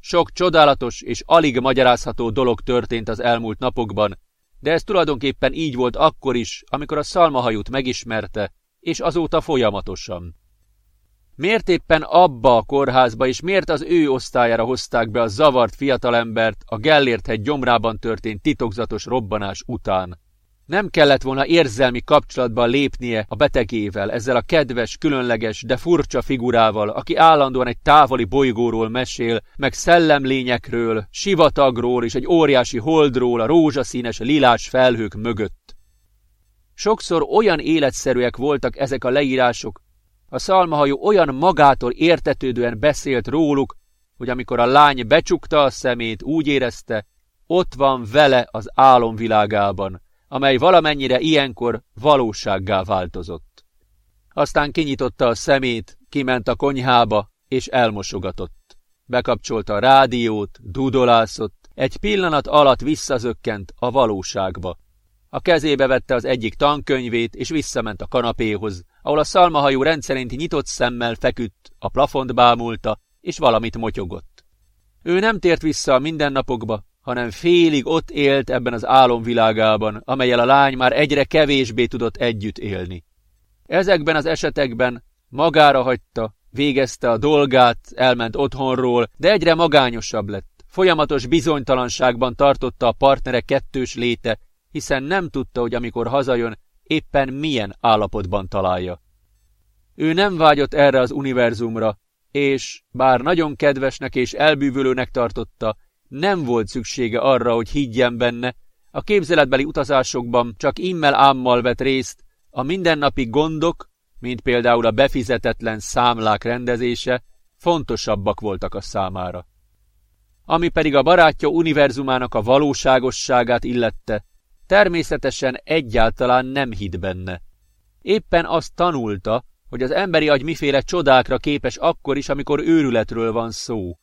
Sok csodálatos és alig magyarázható dolog történt az elmúlt napokban, de ez tulajdonképpen így volt akkor is, amikor a szalmahajút megismerte, és azóta folyamatosan. Miért éppen abba a kórházba, és miért az ő osztályára hozták be a zavart fiatalembert a Gellért-hegy gyomrában történt titokzatos robbanás után? Nem kellett volna érzelmi kapcsolatban lépnie a betegével, ezzel a kedves, különleges, de furcsa figurával, aki állandóan egy távoli bolygóról mesél, meg szellemlényekről, sivatagról és egy óriási holdról a rózsaszínes lilás felhők mögött. Sokszor olyan életszerűek voltak ezek a leírások, a szalmahajó olyan magától értetődően beszélt róluk, hogy amikor a lány becsukta a szemét, úgy érezte, ott van vele az álomvilágában, amely valamennyire ilyenkor valósággá változott. Aztán kinyitotta a szemét, kiment a konyhába, és elmosogatott. Bekapcsolta a rádiót, dudolászott, egy pillanat alatt visszazökkent a valóságba. A kezébe vette az egyik tankönyvét, és visszament a kanapéhoz, ahol a szalmahajú rendszerint nyitott szemmel feküdt, a plafont bámulta, és valamit motyogott. Ő nem tért vissza a mindennapokba, hanem félig ott élt ebben az álomvilágában, amelyel a lány már egyre kevésbé tudott együtt élni. Ezekben az esetekben magára hagyta, végezte a dolgát, elment otthonról, de egyre magányosabb lett. Folyamatos bizonytalanságban tartotta a partnere kettős léte, hiszen nem tudta, hogy amikor hazajön, éppen milyen állapotban találja. Ő nem vágyott erre az univerzumra, és, bár nagyon kedvesnek és elbűvölőnek tartotta, nem volt szüksége arra, hogy higgyen benne, a képzeletbeli utazásokban csak immel ámmal vett részt, a mindennapi gondok, mint például a befizetetlen számlák rendezése, fontosabbak voltak a számára. Ami pedig a barátja univerzumának a valóságosságát illette, természetesen egyáltalán nem hitt benne. Éppen azt tanulta, hogy az emberi agy miféle csodákra képes akkor is, amikor őrületről van szó.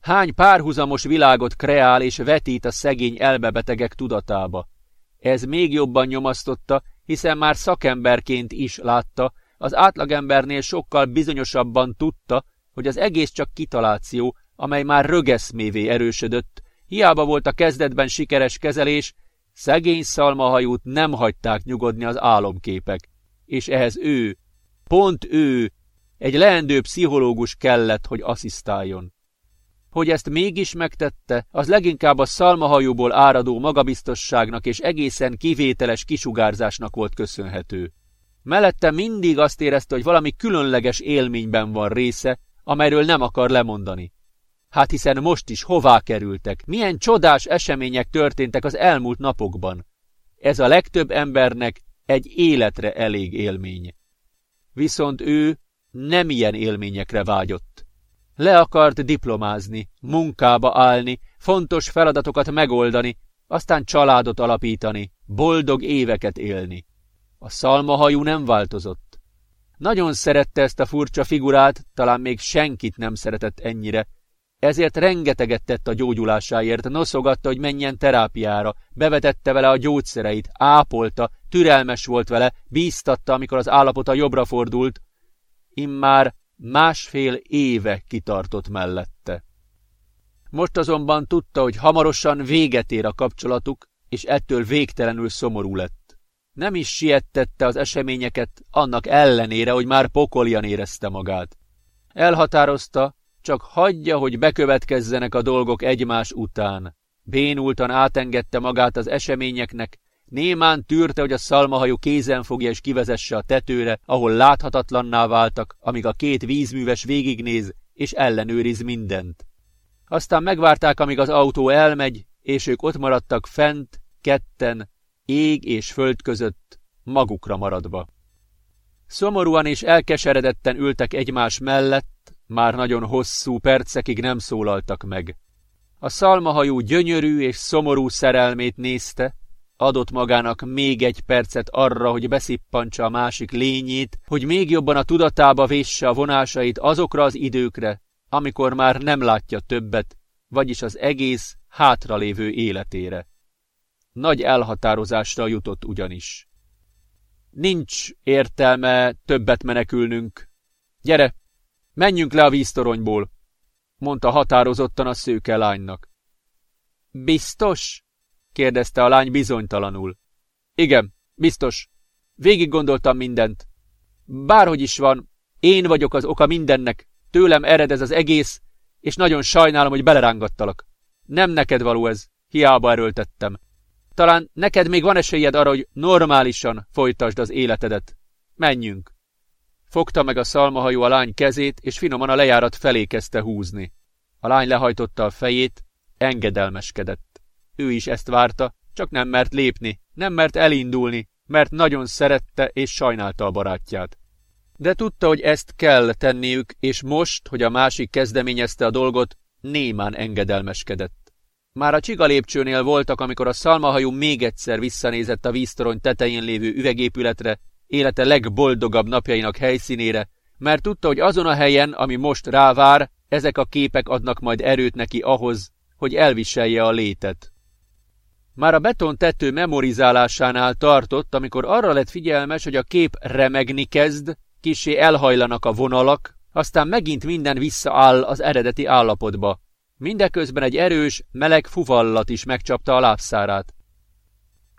Hány párhuzamos világot kreál és vetít a szegény elmebetegek tudatába. Ez még jobban nyomasztotta, hiszen már szakemberként is látta, az átlagembernél sokkal bizonyosabban tudta, hogy az egész csak kitaláció, amely már rögeszmévé erősödött, hiába volt a kezdetben sikeres kezelés, szegény szalmahajót nem hagyták nyugodni az álomképek, és ehhez ő, pont ő, egy leendő pszichológus kellett, hogy asszisztáljon. Hogy ezt mégis megtette, az leginkább a szalmahajóból áradó magabiztosságnak és egészen kivételes kisugárzásnak volt köszönhető. Mellette mindig azt érezte, hogy valami különleges élményben van része, amelyről nem akar lemondani. Hát hiszen most is hová kerültek, milyen csodás események történtek az elmúlt napokban. Ez a legtöbb embernek egy életre elég élmény. Viszont ő nem ilyen élményekre vágyott. Le akart diplomázni, munkába állni, fontos feladatokat megoldani, aztán családot alapítani, boldog éveket élni. A szalmahajú nem változott. Nagyon szerette ezt a furcsa figurát, talán még senkit nem szeretett ennyire, ezért rengeteget tett a gyógyulásáért, noszogatta, hogy menjen terápiára, bevetette vele a gyógyszereit, ápolta, türelmes volt vele, bíztatta, amikor az állapota jobbra fordult. Immár másfél éve kitartott mellette. Most azonban tudta, hogy hamarosan véget ér a kapcsolatuk, és ettől végtelenül szomorú lett. Nem is siettette az eseményeket, annak ellenére, hogy már pokoljan érezte magát. Elhatározta, csak hagyja, hogy bekövetkezzenek a dolgok egymás után. Bénultan átengedte magát az eseményeknek, némán tűrte, hogy a szalmahajó kézen fogja és kivezesse a tetőre, ahol láthatatlanná váltak, amíg a két vízműves végignéz és ellenőriz mindent. Aztán megvárták, amíg az autó elmegy, és ők ott maradtak fent, ketten, ég és föld között, magukra maradva. Szomorúan és elkeseredetten ültek egymás mellett, már nagyon hosszú percekig nem szólaltak meg. A szalmahajó gyönyörű és szomorú szerelmét nézte, adott magának még egy percet arra, hogy beszippantsa a másik lényét, hogy még jobban a tudatába vésse a vonásait azokra az időkre, amikor már nem látja többet, vagyis az egész hátralévő életére. Nagy elhatározásra jutott ugyanis. Nincs értelme többet menekülnünk. Gyere, menjünk le a víztoronyból, mondta határozottan a szőke lánynak. Biztos? kérdezte a lány bizonytalanul. Igen, biztos. Végig gondoltam mindent. Bárhogy is van, én vagyok az oka mindennek, tőlem ered ez az egész, és nagyon sajnálom, hogy belerángattalak. Nem neked való ez, hiába erőltettem. Talán neked még van esélyed arra, hogy normálisan folytasd az életedet. Menjünk. Fogta meg a szalmahajó a lány kezét, és finoman a lejárat felé kezdte húzni. A lány lehajtotta a fejét, engedelmeskedett. Ő is ezt várta, csak nem mert lépni, nem mert elindulni, mert nagyon szerette és sajnálta a barátját. De tudta, hogy ezt kell tenniük, és most, hogy a másik kezdeményezte a dolgot, némán engedelmeskedett. Már a csiga lépcsőnél voltak, amikor a szalmahajú még egyszer visszanézett a víztorony tetején lévő üvegépületre, élete legboldogabb napjainak helyszínére, mert tudta, hogy azon a helyen, ami most rávár, ezek a képek adnak majd erőt neki ahhoz, hogy elviselje a létet. Már a beton tető memorizálásánál tartott, amikor arra lett figyelmes, hogy a kép remegni kezd, kisé elhajlanak a vonalak, aztán megint minden visszaáll az eredeti állapotba. Mindeközben egy erős, meleg fuvallat is megcsapta a lábszárát.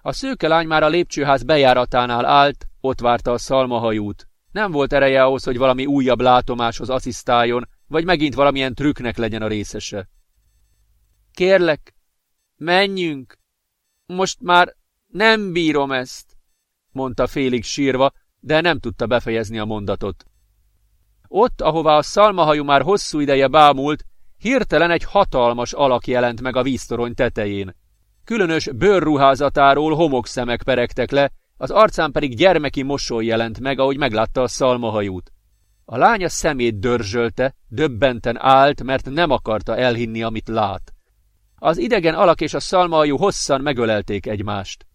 A szőke lány már a lépcsőház bejáratánál állt, ott várta a szalmahajót. Nem volt ereje ahhoz, hogy valami újabb látomáshoz asszisztáljon, vagy megint valamilyen trükknek legyen a részese. Kérlek, menjünk! Most már nem bírom ezt, mondta félig sírva, de nem tudta befejezni a mondatot. Ott, ahová a szalmahajú már hosszú ideje bámult, hirtelen egy hatalmas alak jelent meg a víztorony tetején. Különös bőrruházatáról homokszemek peregtek le, az arcán pedig gyermeki mosoly jelent meg, ahogy meglátta a szalmahajút. A lánya szemét dörzsölte, döbbenten állt, mert nem akarta elhinni, amit lát. Az idegen alak és a szalmahajú hosszan megölelték egymást.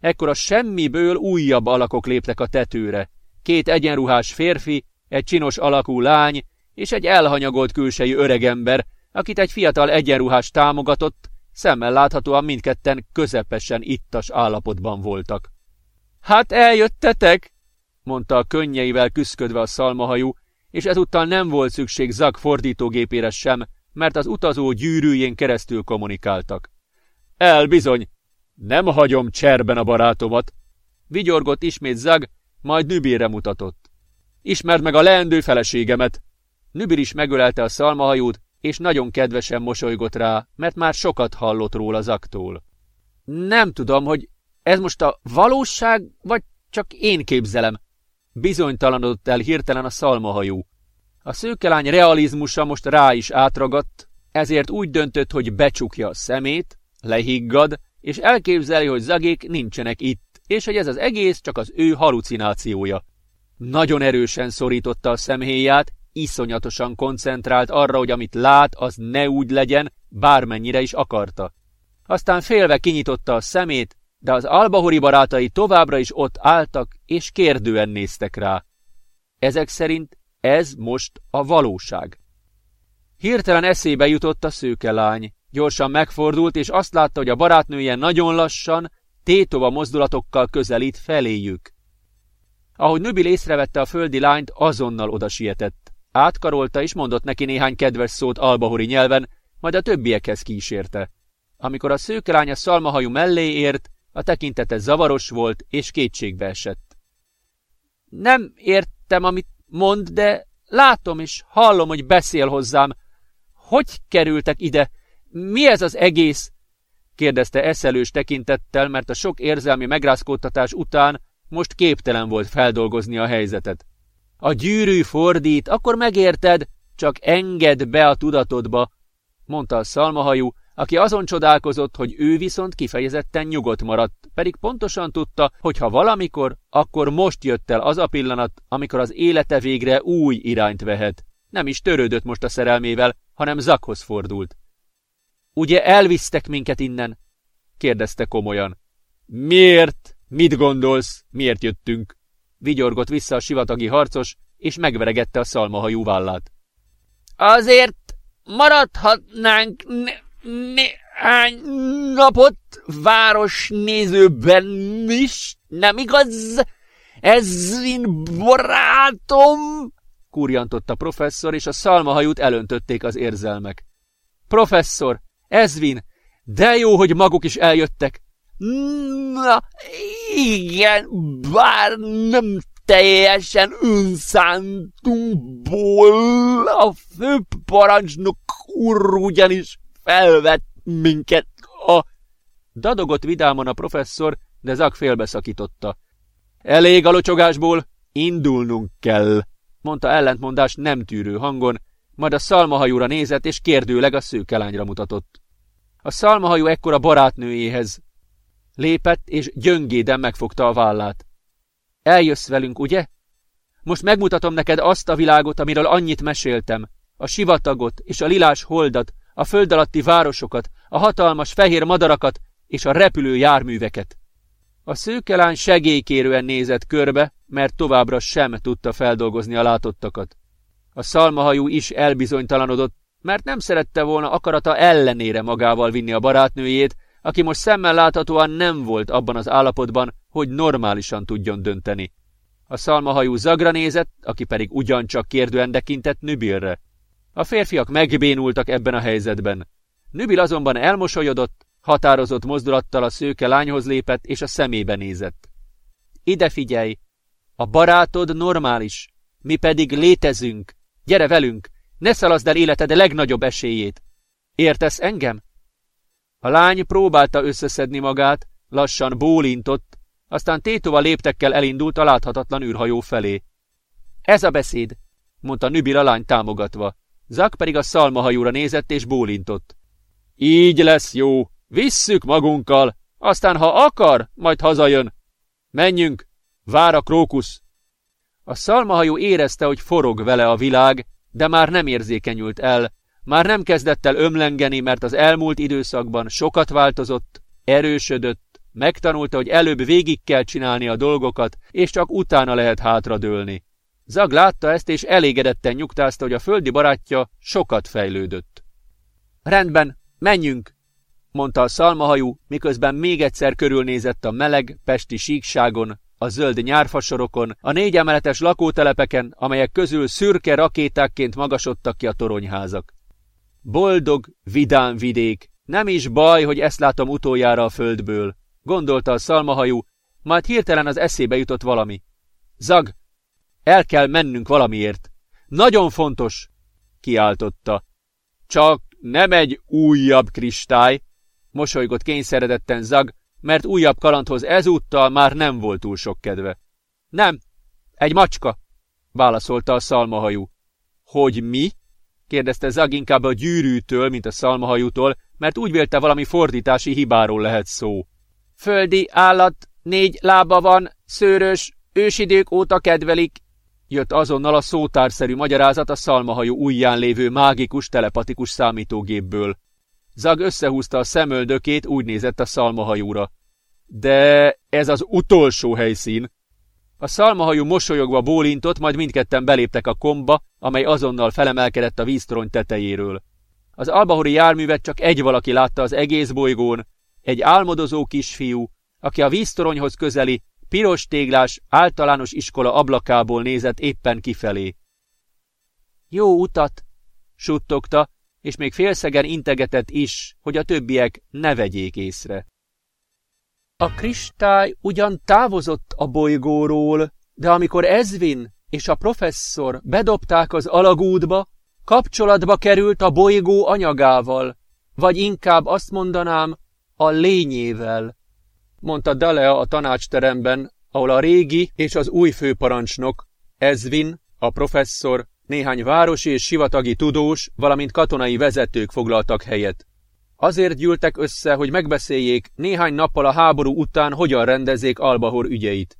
Ekkor a semmiből újabb alakok léptek a tetőre. Két egyenruhás férfi, egy csinos alakú lány és egy elhanyagolt külsejű öregember, akit egy fiatal egyenruhás támogatott, szemmel láthatóan mindketten közepesen ittas állapotban voltak. Hát eljöttetek, mondta a könnyeivel küszködve a szalmahajú, és ezúttal nem volt szükség Zak fordítógépére sem, mert az utazó gyűrűjén keresztül kommunikáltak. El bizony, nem hagyom cserben a barátomat, vigyorgott ismét Zag, majd Nübirre mutatott. Ismerd meg a leendő feleségemet! Nübir is megölelte a szalmahajót, és nagyon kedvesen mosolygott rá, mert már sokat hallott róla Zaktól. Nem tudom, hogy ez most a valóság, vagy csak én képzelem. Bizonytalanodott el hirtelen a szalmahajó. A szőkelány realizmusa most rá is átragadt, ezért úgy döntött, hogy becsukja a szemét, lehiggad, és elképzeli, hogy zagék nincsenek itt, és hogy ez az egész csak az ő halucinációja. Nagyon erősen szorította a szemhéját, iszonyatosan koncentrált arra, hogy amit lát, az ne úgy legyen, bármennyire is akarta. Aztán félve kinyitotta a szemét, de az albahori barátai továbbra is ott álltak, és kérdően néztek rá. Ezek szerint ez most a valóság. Hirtelen eszébe jutott a szőke lány. Gyorsan megfordult, és azt látta, hogy a barátnője nagyon lassan, tétova mozdulatokkal közelít feléjük. Ahogy Nöbil észrevette a földi lányt, azonnal oda sietett. Átkarolta és mondott neki néhány kedves szót albahori nyelven, majd a többiekhez kísérte. Amikor a szőkelány a szalmahajú mellé ért, a tekintete zavaros volt és kétségbe esett. Nem értem, amit mond, de látom és hallom, hogy beszél hozzám. Hogy kerültek ide? Mi ez az egész? kérdezte eszelős tekintettel, mert a sok érzelmi megrázkódtatás után most képtelen volt feldolgozni a helyzetet. A gyűrű fordít, akkor megérted, csak engedd be a tudatodba, mondta a szalmahajú, aki azon csodálkozott, hogy ő viszont kifejezetten nyugodt maradt, pedig pontosan tudta, hogy ha valamikor, akkor most jött el az a pillanat, amikor az élete végre új irányt vehet. Nem is törődött most a szerelmével, hanem Zakhoz fordult. Ugye elvisztek minket innen? kérdezte komolyan. Miért? Mit gondolsz? Miért jöttünk? Vigyorgott vissza a sivatagi harcos, és megveregette a szalmahajú vállát. Azért maradhatnánk néhány napot városnézőben is, nem igaz? Ez én barátom! kurjantott a professzor, és a szalmahajút elöntötték az érzelmek. Professzor, Ezvin, de jó, hogy maguk is eljöttek. Na, igen, bár nem teljesen önszántunkból a főparancsnok úr ugyanis felvett minket a... Dadogott vidámon a professzor, de Zak félbeszakította. Elég a locsogásból, indulnunk kell, mondta ellentmondás nem tűrő hangon, majd a szalmahajóra nézett, és kérdőleg a szőkelányra mutatott. A szalmahajú ekkor a barátnőjéhez lépett, és gyöngéden megfogta a vállát. Eljössz velünk, ugye? Most megmutatom neked azt a világot, amiről annyit meséltem. A sivatagot és a lilás holdat, a föld alatti városokat, a hatalmas fehér madarakat és a repülő járműveket. A szőkelány segélykérően nézett körbe, mert továbbra sem tudta feldolgozni a látottakat. A szalmahajú is elbizonytalanodott, mert nem szerette volna akarata ellenére magával vinni a barátnőjét, aki most szemmel láthatóan nem volt abban az állapotban, hogy normálisan tudjon dönteni. A szalmahajú zagra nézett, aki pedig ugyancsak kérdően tekintett Nübilre. A férfiak megbénultak ebben a helyzetben. Nübil azonban elmosolyodott, határozott mozdulattal a szőke lányhoz lépett, és a szemébe nézett. Ide figyelj! A barátod normális, mi pedig létezünk. Gyere velünk, ne szalaszd el életed legnagyobb esélyét. Értesz engem? A lány próbálta összeszedni magát, lassan bólintott, aztán tétova léptekkel elindult a láthatatlan űrhajó felé. Ez a beszéd, mondta Nübil a lány támogatva. Zak pedig a szalmahajóra nézett és bólintott. Így lesz jó, visszük magunkkal, aztán ha akar, majd hazajön. Menjünk, vár a krókusz. A szalmahajó érezte, hogy forog vele a világ, de már nem érzékenyült el, már nem kezdett el ömlengeni, mert az elmúlt időszakban sokat változott, erősödött, megtanulta, hogy előbb végig kell csinálni a dolgokat, és csak utána lehet hátradőlni. Zag látta ezt, és elégedetten nyugtázta, hogy a földi barátja sokat fejlődött. Rendben, menjünk, mondta a szalmahajú, miközben még egyszer körülnézett a meleg, pesti síkságon, a zöld nyárfasorokon, a négy emeletes lakótelepeken, amelyek közül szürke rakétákként magasodtak ki a toronyházak. Boldog, vidám vidék, nem is baj, hogy ezt látom utoljára a földből, gondolta a szalmahajú, majd hirtelen az eszébe jutott valami. Zag, el kell mennünk valamiért. Nagyon fontos, kiáltotta. Csak nem egy újabb kristály, mosolygott kényszeredetten Zag, mert újabb kalandhoz ezúttal már nem volt túl sok kedve. Nem, egy macska, válaszolta a szalmahajú. Hogy mi? kérdezte Zag inkább a gyűrűtől, mint a szalmahajútól, mert úgy vélte valami fordítási hibáról lehet szó. Földi állat, négy lába van, szőrös, ősidők óta kedvelik, jött azonnal a szótárszerű magyarázat a szalmahajú ujján lévő mágikus telepatikus számítógépből. Zag összehúzta a szemöldökét, úgy nézett a szalmahajóra. De ez az utolsó helyszín. A szalmahajú mosolyogva bólintott, majd mindketten beléptek a komba, amely azonnal felemelkedett a víztorony tetejéről. Az albahori járművet csak egy valaki látta az egész bolygón, egy álmodozó kisfiú, aki a víztoronyhoz közeli, piros téglás általános iskola ablakából nézett éppen kifelé. Jó utat! suttogta, és még félszegen integetett is, hogy a többiek ne vegyék észre. A kristály ugyan távozott a bolygóról, de amikor Ezvin és a professzor bedobták az alagútba, kapcsolatba került a bolygó anyagával, vagy inkább azt mondanám, a lényével, mondta Dalea a tanácsteremben, ahol a régi és az új főparancsnok, Ezvin, a professzor, néhány városi és sivatagi tudós, valamint katonai vezetők foglaltak helyet. Azért gyűltek össze, hogy megbeszéljék néhány nappal a háború után hogyan rendezzék Albahor ügyeit.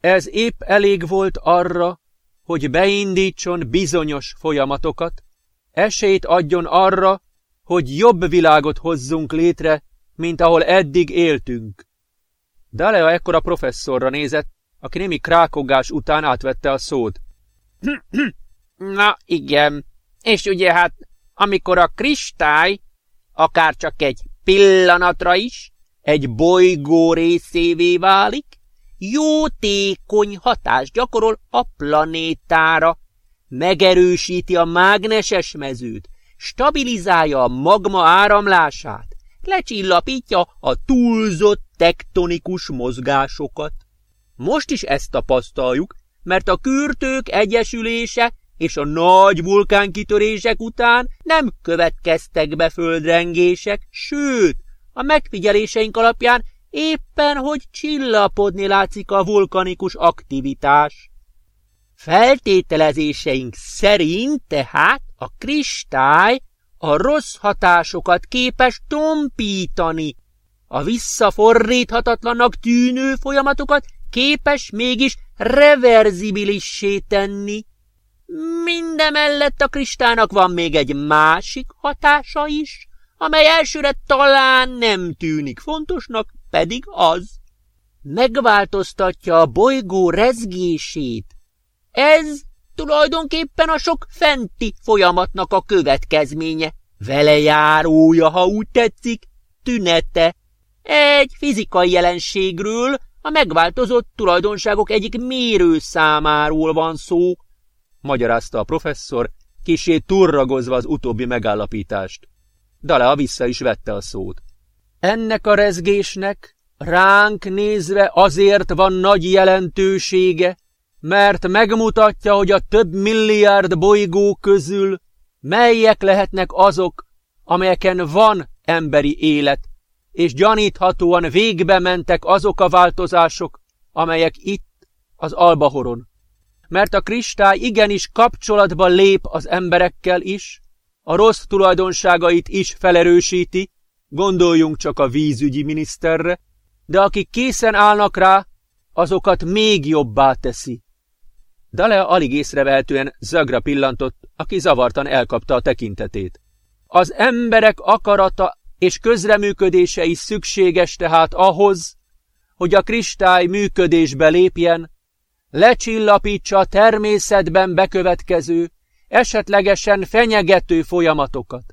Ez épp elég volt arra, hogy beindítson bizonyos folyamatokat, esélyt adjon arra, hogy jobb világot hozzunk létre, mint ahol eddig éltünk. Dalea ekkor a professzorra nézett, aki némi krákogás után átvette a szót. (clears throat) Na igen, és ugye hát, amikor a kristály, akár csak egy pillanatra is, egy bolygó részévé válik, jótékony hatást gyakorol a planétára, megerősíti a mágneses mezőt, stabilizálja a magma áramlását, lecsillapítja a túlzott tektonikus mozgásokat. Most is ezt tapasztaljuk, mert a kürtők egyesülése és a nagy vulkánkitörések után nem következtek be földrengések, sőt, a megfigyeléseink alapján éppen hogy csillapodni látszik a vulkanikus aktivitás. Feltételezéseink szerint tehát a kristály a rossz hatásokat képes tompítani, a visszafordíthatatlanak tűnő folyamatokat képes mégis reverzibilissé tenni. Mindemellett a kristának van még egy másik hatása is, amely elsőre talán nem tűnik fontosnak, pedig az. Megváltoztatja a bolygó rezgését. Ez tulajdonképpen a sok fenti folyamatnak a következménye, vele járója, ha úgy tetszik, tünete. Egy fizikai jelenségről, a megváltozott tulajdonságok egyik mérőszámáról van szó, magyarázta a professzor, kisé turragozva az utóbbi megállapítást. Dalea vissza is vette a szót. Ennek a rezgésnek ránk nézve azért van nagy jelentősége, mert megmutatja, hogy a több milliárd bolygó közül melyek lehetnek azok, amelyeken van emberi élet, és gyaníthatóan végbe mentek azok a változások, amelyek itt, az Albahoron. Mert a kristály igenis kapcsolatba lép az emberekkel is, a rossz tulajdonságait is felerősíti, gondoljunk csak a vízügyi miniszterre, de akik készen állnak rá, azokat még jobbá teszi. Dalea alig észrevehetően Zagra pillantott, aki zavartan elkapta a tekintetét. Az emberek akarata és közreműködése is szükséges tehát ahhoz, hogy a kristály működésbe lépjen, lecsillapítsa a természetben bekövetkező, esetlegesen fenyegető folyamatokat.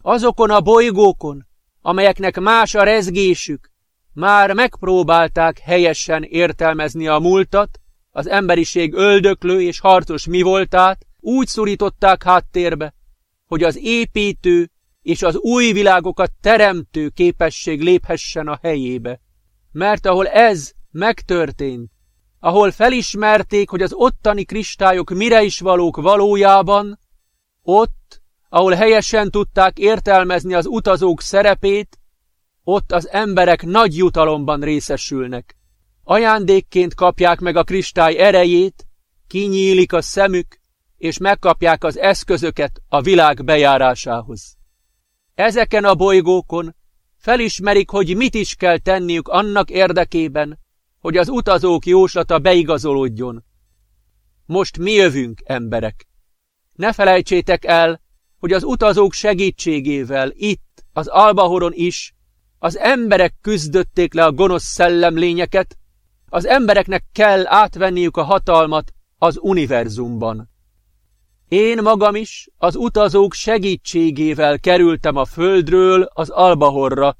Azokon a bolygókon, amelyeknek más a rezgésük, Már megpróbálták helyesen értelmezni a múltat, az emberiség öldöklő és harcos mi voltát, úgy szorították háttérbe, hogy az építő és az új világokat teremtő képesség léphessen a helyébe. Mert ahol ez megtörtént, ahol felismerték, hogy az ottani kristályok mire is valók valójában, ott, ahol helyesen tudták értelmezni az utazók szerepét, ott az emberek nagy jutalomban részesülnek. Ajándékként kapják meg a kristály erejét, kinyílik a szemük, és megkapják az eszközöket a világ bejárásához. Ezeken a bolygókon felismerik, hogy mit is kell tenniük annak érdekében, hogy az utazók jóslata beigazolódjon. Most mi jövünk, emberek. Ne felejtsétek el, hogy az utazók segítségével itt, az Albahoron is, az emberek küzdötték le a gonosz szellemlényeket, az embereknek kell átvenniük a hatalmat az univerzumban. Én magam is az utazók segítségével kerültem a földről az Albahorra.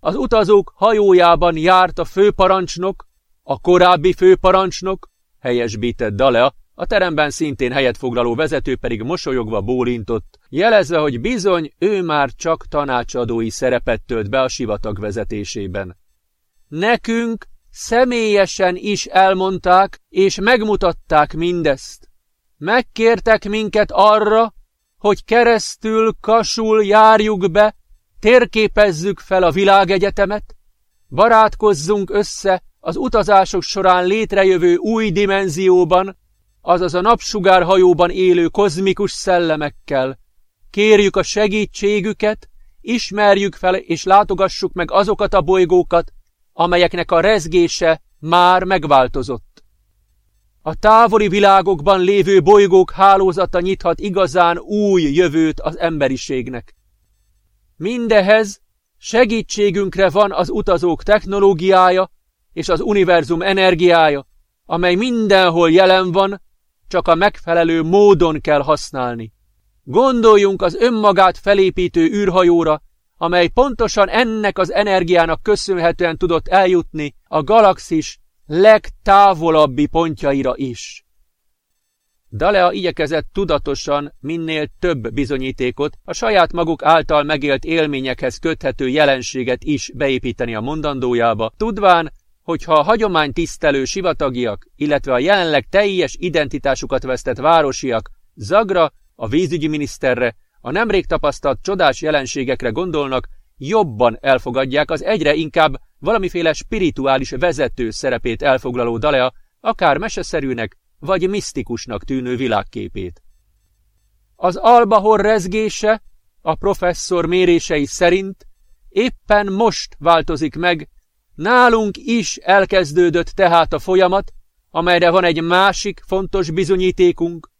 Az utazók hajójában járt a főparancsnok, a korábbi főparancsnok, helyesbített Dalea, a teremben szintén helyet foglaló vezető pedig mosolyogva bólintott, jelezve, hogy bizony ő már csak tanácsadói szerepet tölt be a sivatag vezetésében. Nekünk személyesen is elmondták és megmutatták mindezt. Megkértek minket arra, hogy keresztül kasul járjuk be, térképezzük fel a világegyetemet, barátkozzunk össze az utazások során létrejövő új dimenzióban, azaz a napsugárhajóban élő kozmikus szellemekkel. Kérjük a segítségüket, ismerjük fel és látogassuk meg azokat a bolygókat, amelyeknek a rezgése már megváltozott. A távoli világokban lévő bolygók hálózata nyithat igazán új jövőt az emberiségnek. Mindehez segítségünkre van az utazók technológiája és az univerzum energiája, amely mindenhol jelen van, csak a megfelelő módon kell használni. Gondoljunk az önmagát felépítő űrhajóra, amely pontosan ennek az energiának köszönhetően tudott eljutni a galaxis legtávolabbi pontjaira is. Dalea igyekezett tudatosan minél több bizonyítékot, a saját maguk által megélt élményekhez köthető jelenséget is beépíteni a mondandójába, tudván, hogyha a hagyomány tisztelő sivatagiak, illetve a jelenleg teljes identitásukat vesztett városiak Zagra, a vízügyi miniszterre, a nemrég tapasztalt csodás jelenségekre gondolnak, jobban elfogadják az egyre inkább valamiféle spirituális vezető szerepét elfoglaló Dalea, akár meseszerűnek vagy misztikusnak tűnő világképét. Az albahor rezgése, a professzor mérései szerint éppen most változik meg, nálunk is elkezdődött tehát a folyamat, amelyre van egy másik fontos bizonyítékunk,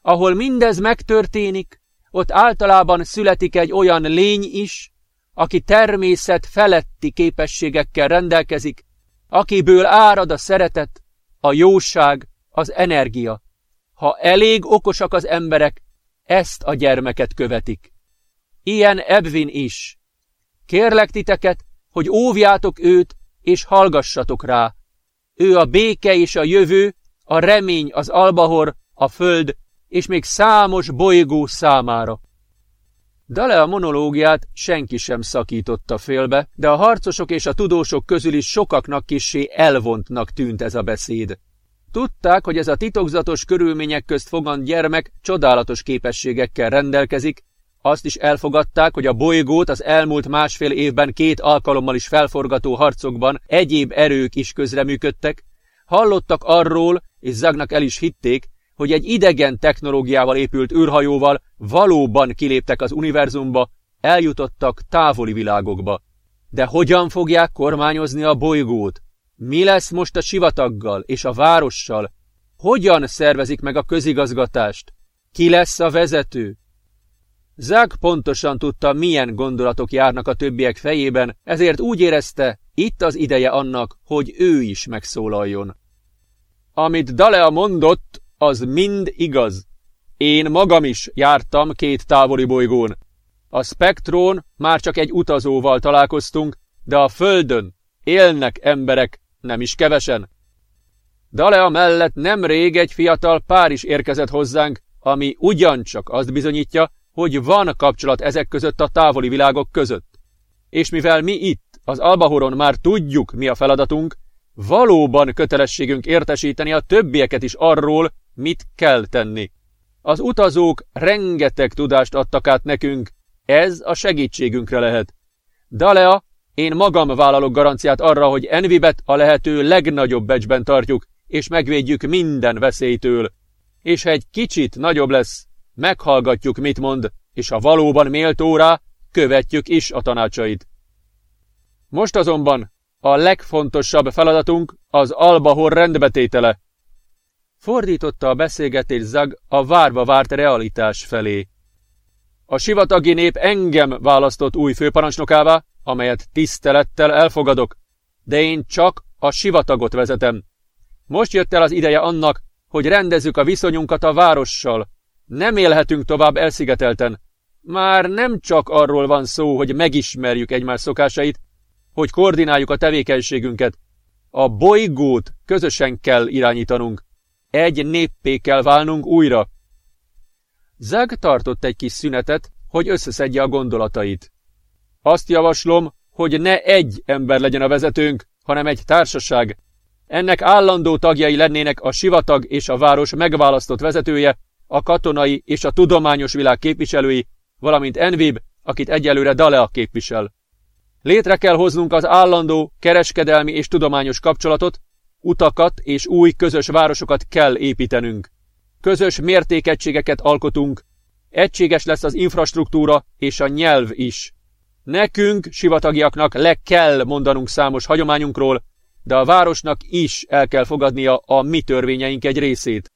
ahol mindez megtörténik, ott általában születik egy olyan lény is, aki természet feletti képességekkel rendelkezik, akiből árad a szeretet, a jóság, az energia. Ha elég okosak az emberek, ezt a gyermeket követik. Ilyen Ebvin is. Kérlek titeket, hogy óvjátok őt, és hallgassatok rá. Ő a béke és a jövő, a remény az albahor, a föld, és még számos bolygó számára. Dale a monológiát senki sem szakította félbe, de a harcosok és a tudósok közül is sokaknak kissé elvontnak tűnt ez a beszéd. Tudták, hogy ez a titokzatos körülmények közt fogant gyermek csodálatos képességekkel rendelkezik, azt is elfogadták, hogy a bolygót az elmúlt másfél évben két alkalommal is felforgató harcokban egyéb erők is közreműködtek, hallottak arról, és Zagnak el is hitték, hogy egy idegen technológiával épült űrhajóval valóban kiléptek az univerzumba, eljutottak távoli világokba. De hogyan fogják kormányozni a bolygót? Mi lesz most a sivataggal és a várossal? Hogyan szervezik meg a közigazgatást? Ki lesz a vezető? Zag pontosan tudta, milyen gondolatok járnak a többiek fejében, ezért úgy érezte, itt az ideje annak, hogy ő is megszólaljon. Amit Dalea mondott, az mind igaz. Én magam is jártam két távoli bolygón. A Spektron már csak egy utazóval találkoztunk, de a Földön élnek emberek, nem is kevesen. Dalea mellett nemrég egy fiatal pár is érkezett hozzánk, ami ugyancsak azt bizonyítja, hogy van kapcsolat ezek között a távoli világok között. És mivel mi itt, az Albahoron már tudjuk, mi a feladatunk, valóban kötelességünk értesíteni a többieket is arról, mit kell tenni. Az utazók rengeteg tudást adtak át nekünk, ez a segítségünkre lehet. Dalea, én magam vállalok garanciát arra, hogy Envibet a lehető legnagyobb becsben tartjuk, és megvédjük minden veszélytől. És ha egy kicsit nagyobb lesz, meghallgatjuk, mit mond, és ha valóban méltó rá, követjük is a tanácsait. Most azonban a legfontosabb feladatunk az albahor rendbetétele. Fordította a beszélgetés Zag a várva várt realitás felé. A sivatagi nép engem választott új főparancsnokává, amelyet tisztelettel elfogadok, de én csak a sivatagot vezetem. Most jött el az ideje annak, hogy rendezzük a viszonyunkat a várossal. Nem élhetünk tovább elszigetelten. Már nem csak arról van szó, hogy megismerjük egymás szokásait, hogy koordináljuk a tevékenységünket. A bolygót közösen kell irányítanunk. Egy néppé kell válnunk újra. Zeg tartott egy kis szünetet, hogy összeszedje a gondolatait. Azt javaslom, hogy ne egy ember legyen a vezetőnk, hanem egy társaság. Ennek állandó tagjai lennének a sivatag és a város megválasztott vezetője, a katonai és a tudományos világ képviselői, valamint Envib, akit egyelőre Dalea képvisel. Létre kell hoznunk az állandó, kereskedelmi és tudományos kapcsolatot, utakat és új közös városokat kell építenünk. Közös mértékegységeket alkotunk, egységes lesz az infrastruktúra és a nyelv is. Nekünk, sivatagiaknak le kell mondanunk számos hagyományunkról, de a városnak is el kell fogadnia a mi törvényeink egy részét.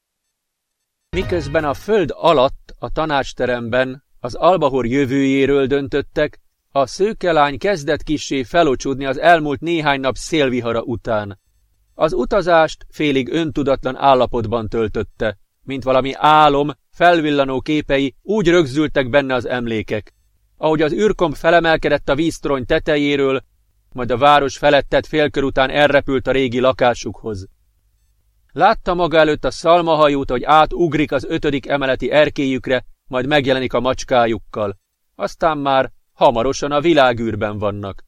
Miközben a föld alatt, a tanácsteremben az albahor jövőjéről döntöttek, a szőkelány kezdett kissé felocsudni az elmúlt néhány nap szélvihara után. Az utazást félig öntudatlan állapotban töltötte, mint valami álom, felvillanó képei úgy rögzültek benne az emlékek. Ahogy az űrkomb felemelkedett a víztorony tetejéről, majd a város felettett félkör után elrepült a régi lakásukhoz. Látta maga előtt a szalmahajót, hogy átugrik az ötödik emeleti erkélyükre, majd megjelenik a macskájukkal. Aztán már hamarosan a világűrben vannak.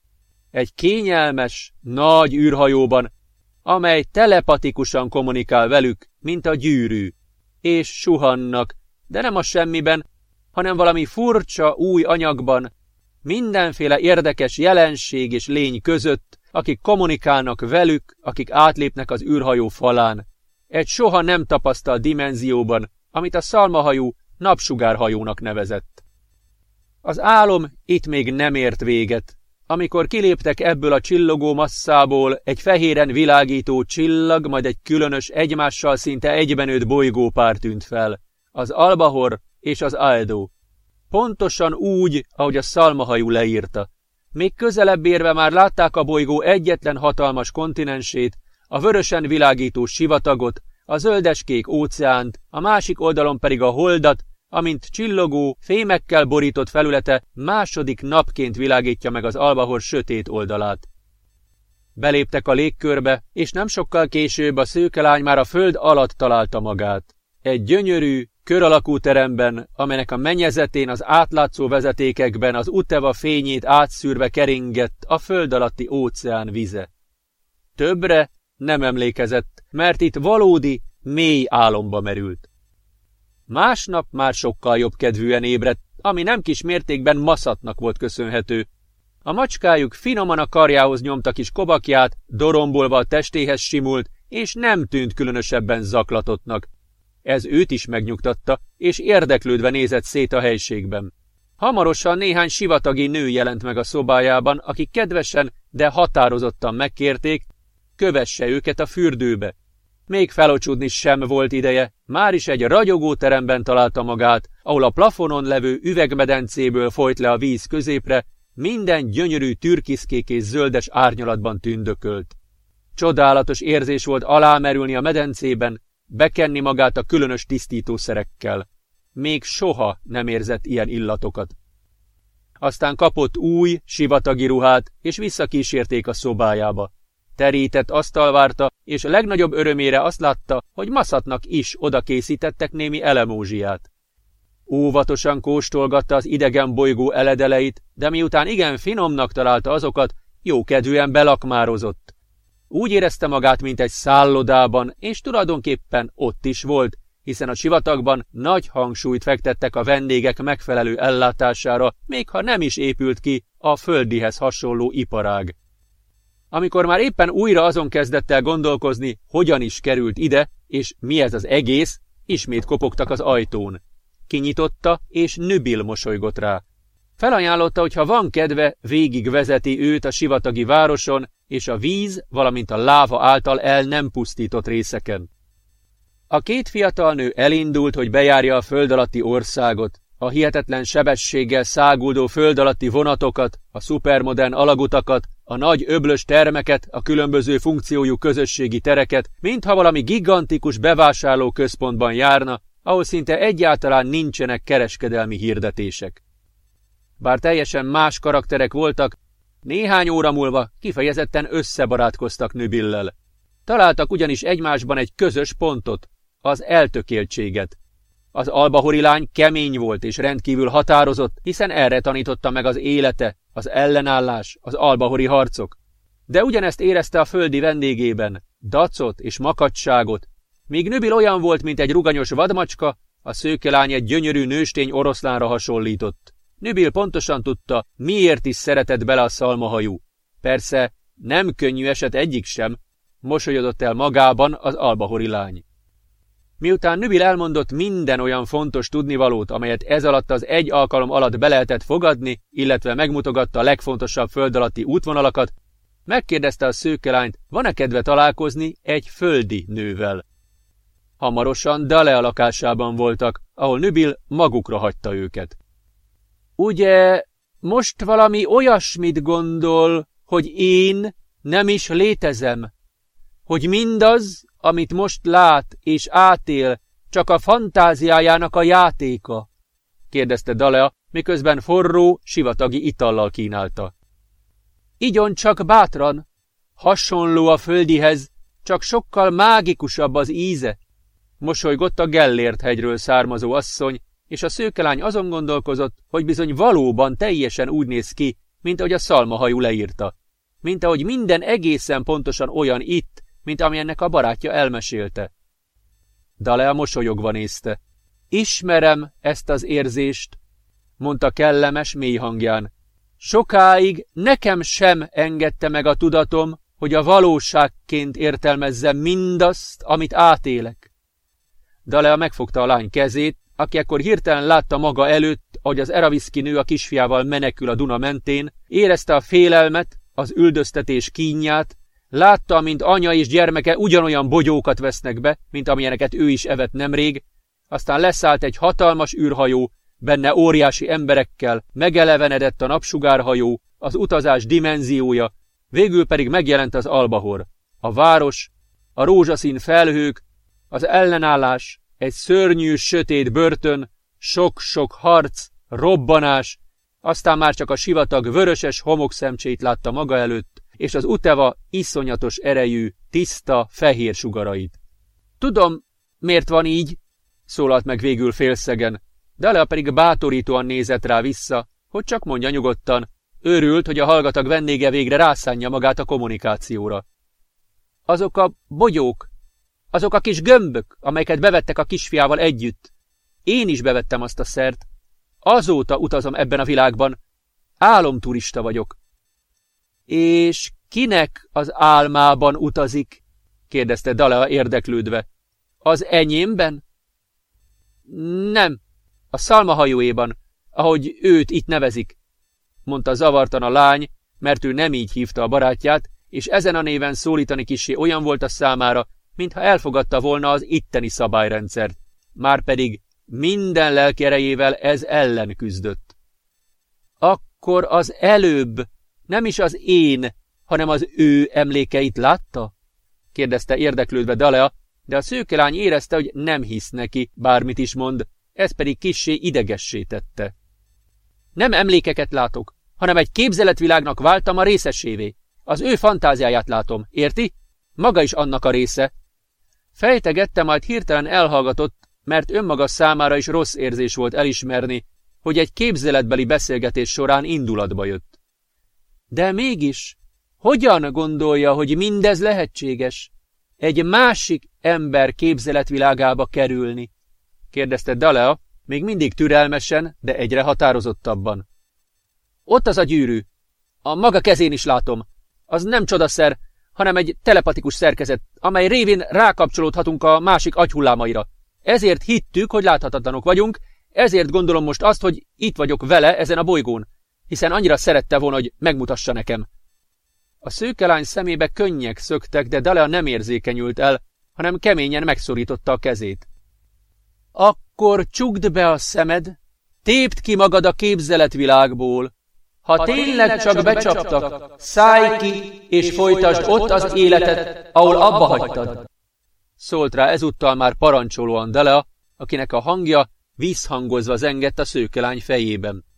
Egy kényelmes, nagy űrhajóban, amely telepatikusan kommunikál velük, mint a gyűrű, és suhannak, de nem a semmiben, hanem valami furcsa új anyagban, mindenféle érdekes jelenség és lény között, akik kommunikálnak velük, akik átlépnek az űrhajó falán. Egy soha nem tapasztalt dimenzióban, amit a szalmahajú napsugárhajónak nevezett. Az álom itt még nem ért véget. Amikor kiléptek ebből a csillogó masszából, egy fehéren világító csillag, majd egy különös, egymással szinte egybenőtt bolygópár tűnt fel. Az Albahor és az Aldo. Pontosan úgy, ahogy a szalmahajú leírta. Még közelebb érve már látták a bolygó egyetlen hatalmas kontinensét, a vörösen világító sivatagot, a zöldeskék óceánt, a másik oldalon pedig a holdat, amint csillogó, fémekkel borított felülete második napként világítja meg az albahor sötét oldalát. Beléptek a légkörbe, és nem sokkal később a szőkelány már a föld alatt találta magát. Egy gyönyörű, kör alakú teremben, amelynek a mennyezetén az átlátszó vezetékekben az Uteva fényét átszűrve keringett a föld alatti óceán vize. Többre nem emlékezett, mert itt valódi, mély álomba merült. Másnap már sokkal jobb kedvűen ébredt, ami nem kis mértékben maszatnak volt köszönhető. A macskájuk finoman a karjához nyomta kis kobakját, dorombolva a testéhez simult, és nem tűnt különösebben zaklatottnak. Ez őt is megnyugtatta, és érdeklődve nézett szét a helységben. Hamarosan néhány sivatagi nő jelent meg a szobájában, akik kedvesen, de határozottan megkérték, kövesse őket a fürdőbe. Még felocsudni sem volt ideje, már is egy ragyogó teremben találta magát, ahol a plafonon levő üvegmedencéből folyt le a víz középre, minden gyönyörű türkiszkék és zöldes árnyalatban tündökölt. Csodálatos érzés volt alámerülni a medencében, bekenni magát a különös tisztítószerekkel. Még soha nem érzett ilyen illatokat. Aztán kapott új, sivatagi ruhát, és visszakísérték a szobájába. Terített asztal várta, és legnagyobb örömére azt látta, hogy Maszatnak is oda készítettek némi elemózsiát. Óvatosan kóstolgatta az idegen bolygó eledeleit, de miután igen finomnak találta azokat, jókedvűen belakmározott. Úgy érezte magát, mint egy szállodában, és tulajdonképpen ott is volt, hiszen a sivatagban nagy hangsúlyt fektettek a vendégek megfelelő ellátására, még ha nem is épült ki a földihez hasonló iparág. Amikor már éppen újra azon kezdett el gondolkozni, hogyan is került ide, és mi ez az egész, ismét kopogtak az ajtón. Kinyitotta, és Nübil mosolygott rá. Felajánlotta, hogy ha van kedve, végig vezeti őt a sivatagi városon, és a víz, valamint a láva által el nem pusztított részeken. A két fiatal nő elindult, hogy bejárja a föld alatti országot, a hihetetlen sebességgel száguldó föld alatti vonatokat, a szupermodern alagutakat, a nagy öblös termeket, a különböző funkciójú közösségi tereket, mintha valami gigantikus bevásárló központban járna, ahol szinte egyáltalán nincsenek kereskedelmi hirdetések. Bár teljesen más karakterek voltak, néhány óra múlva kifejezetten összebarátkoztak Nübillel. Találtak ugyanis egymásban egy közös pontot, az eltökéltséget. Az albahori lány kemény volt és rendkívül határozott, hiszen erre tanította meg az élete, az ellenállás, az albahori harcok. De ugyanezt érezte a földi vendégében, dacot és makacságot, míg Nübil olyan volt, mint egy ruganyos vadmacska, a szőkelány egy gyönyörű nőstény oroszlánra hasonlított. Nübil pontosan tudta, miért is szeretett bele a szalmahajú. Persze, nem könnyű eset egyik sem, mosolyodott el magában az albahori lány. Miután Nübil elmondott minden olyan fontos tudnivalót, amelyet ez alatt az egy alkalom alatt be lehetett fogadni, illetve megmutogatta a legfontosabb föld alatti útvonalakat, megkérdezte a szőkelányt, van-e kedve találkozni egy földi nővel. Hamarosan Dalea lakásában voltak, ahol Nübil magukra hagyta őket. Ugye most valami olyasmit gondol, hogy én nem is létezem? Hogy mindaz, amit most lát és átél, csak a fantáziájának a játéka? kérdezte Dalea, miközben forró, sivatagi itallal kínálta. Igyon csak bátran, hasonló a földihez, csak sokkal mágikusabb az íze. Mosolygott a Gellért hegyről származó asszony, és a szőkelány azon gondolkozott, hogy bizony valóban teljesen úgy néz ki, mint ahogy a szalmahajú leírta. Mint ahogy minden egészen pontosan olyan itt, mint ami ennek a barátja elmesélte. Dalea mosolyogva nézte. Ismerem ezt az érzést, mondta kellemes mély hangján. Sokáig nekem sem engedte meg a tudatom, hogy a valóságként értelmezzem mindazt, amit átélek. Dalea megfogta a lány kezét, aki ekkor hirtelen látta maga előtt, hogy az Eraviszki nő a kisfiával menekül a Duna mentén, érezte a félelmet, az üldöztetés kínját, Látta, mint anya és gyermeke ugyanolyan bogyókat vesznek be, mint amilyeneket ő is evett nemrég, aztán leszállt egy hatalmas űrhajó, benne óriási emberekkel, megelevenedett a napsugárhajó, az utazás dimenziója, végül pedig megjelent az albahor, a város, a rózsaszín felhők, az ellenállás, egy szörnyű, sötét börtön, sok-sok harc, robbanás, aztán már csak a sivatag vöröses homokszemcsét látta maga előtt, és az Uteva iszonyatos erejű, tiszta, fehér sugarait. Tudom, miért van így, szólalt meg végül félszegen, Dalea pedig bátorítóan nézett rá vissza, hogy csak mondja nyugodtan, őrült, hogy a hallgatag vendége végre rászánja magát a kommunikációra. Azok a bogyók, azok a kis gömbök, amelyeket bevettek a kisfiával együtt. Én is bevettem azt a szert. Azóta utazom ebben a világban. Álomturista vagyok. És kinek az álmában utazik? kérdezte Dalea érdeklődve. Az enyémben? Nem, a szalmahajóéban, ahogy őt itt nevezik, mondta zavartan a lány, mert ő nem így hívta a barátját, és ezen a néven szólítani kisé olyan volt a számára, mintha elfogadta volna az itteni szabályrendszert, márpedig minden lelkerejével ez ellen küzdött. Akkor az előbb nem is az én, hanem az ő emlékeit látta? kérdezte érdeklődve Dalea, de a szőkelány érezte, hogy nem hisz neki, bármit is mond, ez pedig kissé idegessé tette. Nem emlékeket látok, hanem egy képzeletvilágnak váltam a részesévé. Az ő fantáziáját látom, érti? Maga is annak a része. Fejtegette, majd hirtelen elhallgatott, mert önmaga számára is rossz érzés volt elismerni, hogy egy képzeletbeli beszélgetés során indulatba jött. De mégis, hogyan gondolja, hogy mindez lehetséges? Egy másik ember képzeletvilágába kerülni? kérdezte Dalea, még mindig türelmesen, de egyre határozottabban. Ott az a gyűrű. A maga kezén is látom. Az nem csodaszer, hanem egy telepatikus szerkezet, amely révén rákapcsolódhatunk a másik agyhullámaira. Ezért hittük, hogy láthatatlanok vagyunk, ezért gondolom most azt, hogy itt vagyok vele ezen a bolygón, hiszen annyira szerette volna, hogy megmutassa nekem. A szőkelány szemébe könnyek szöktek, de Dalea nem érzékenyült el, hanem keményen megszorította a kezét. Akkor csukd be a szemed, tépd ki magad a képzeletvilágból. Ha, ha tényleg csak becsaptak, szállj ki, és folytasd ott az életet, ahol abba hagytad. Szólt rá ezúttal már parancsolóan Delea, akinek a hangja vízhangozva zengett a szőkelány fejében.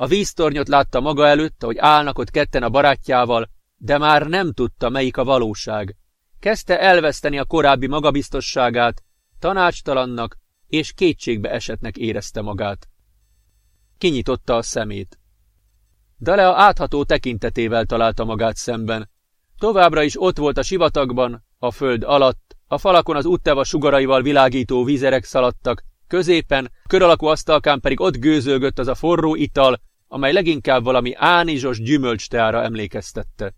A víztornyot látta maga előtt, hogy állnak ott ketten a barátjával, de már nem tudta, melyik a valóság. Kezdte elveszteni a korábbi magabiztosságát, tanácstalannak és kétségbe esetnek érezte magát. Kinyitotta a szemét. Dalea átható tekintetével találta magát szemben. Továbbra is ott volt a sivatagban, a föld alatt, a falakon az útteva sugaraival világító vízerek szaladtak, középen, kör alakú asztalkán pedig ott gőzölgött az a forró ital, amely leginkább valami ánizsos gyümölcsteára emlékeztette.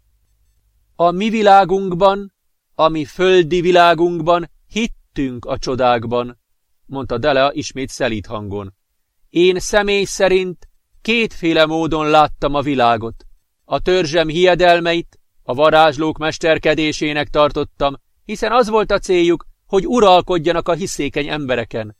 A mi világunkban, a mi földi világunkban hittünk a csodákban, mondta Delea ismét szelíd hangon. Én személy szerint kétféle módon láttam a világot. A törzsem hiedelmeit, a varázslók mesterkedésének tartottam, hiszen az volt a céljuk, hogy uralkodjanak a hiszékeny embereken.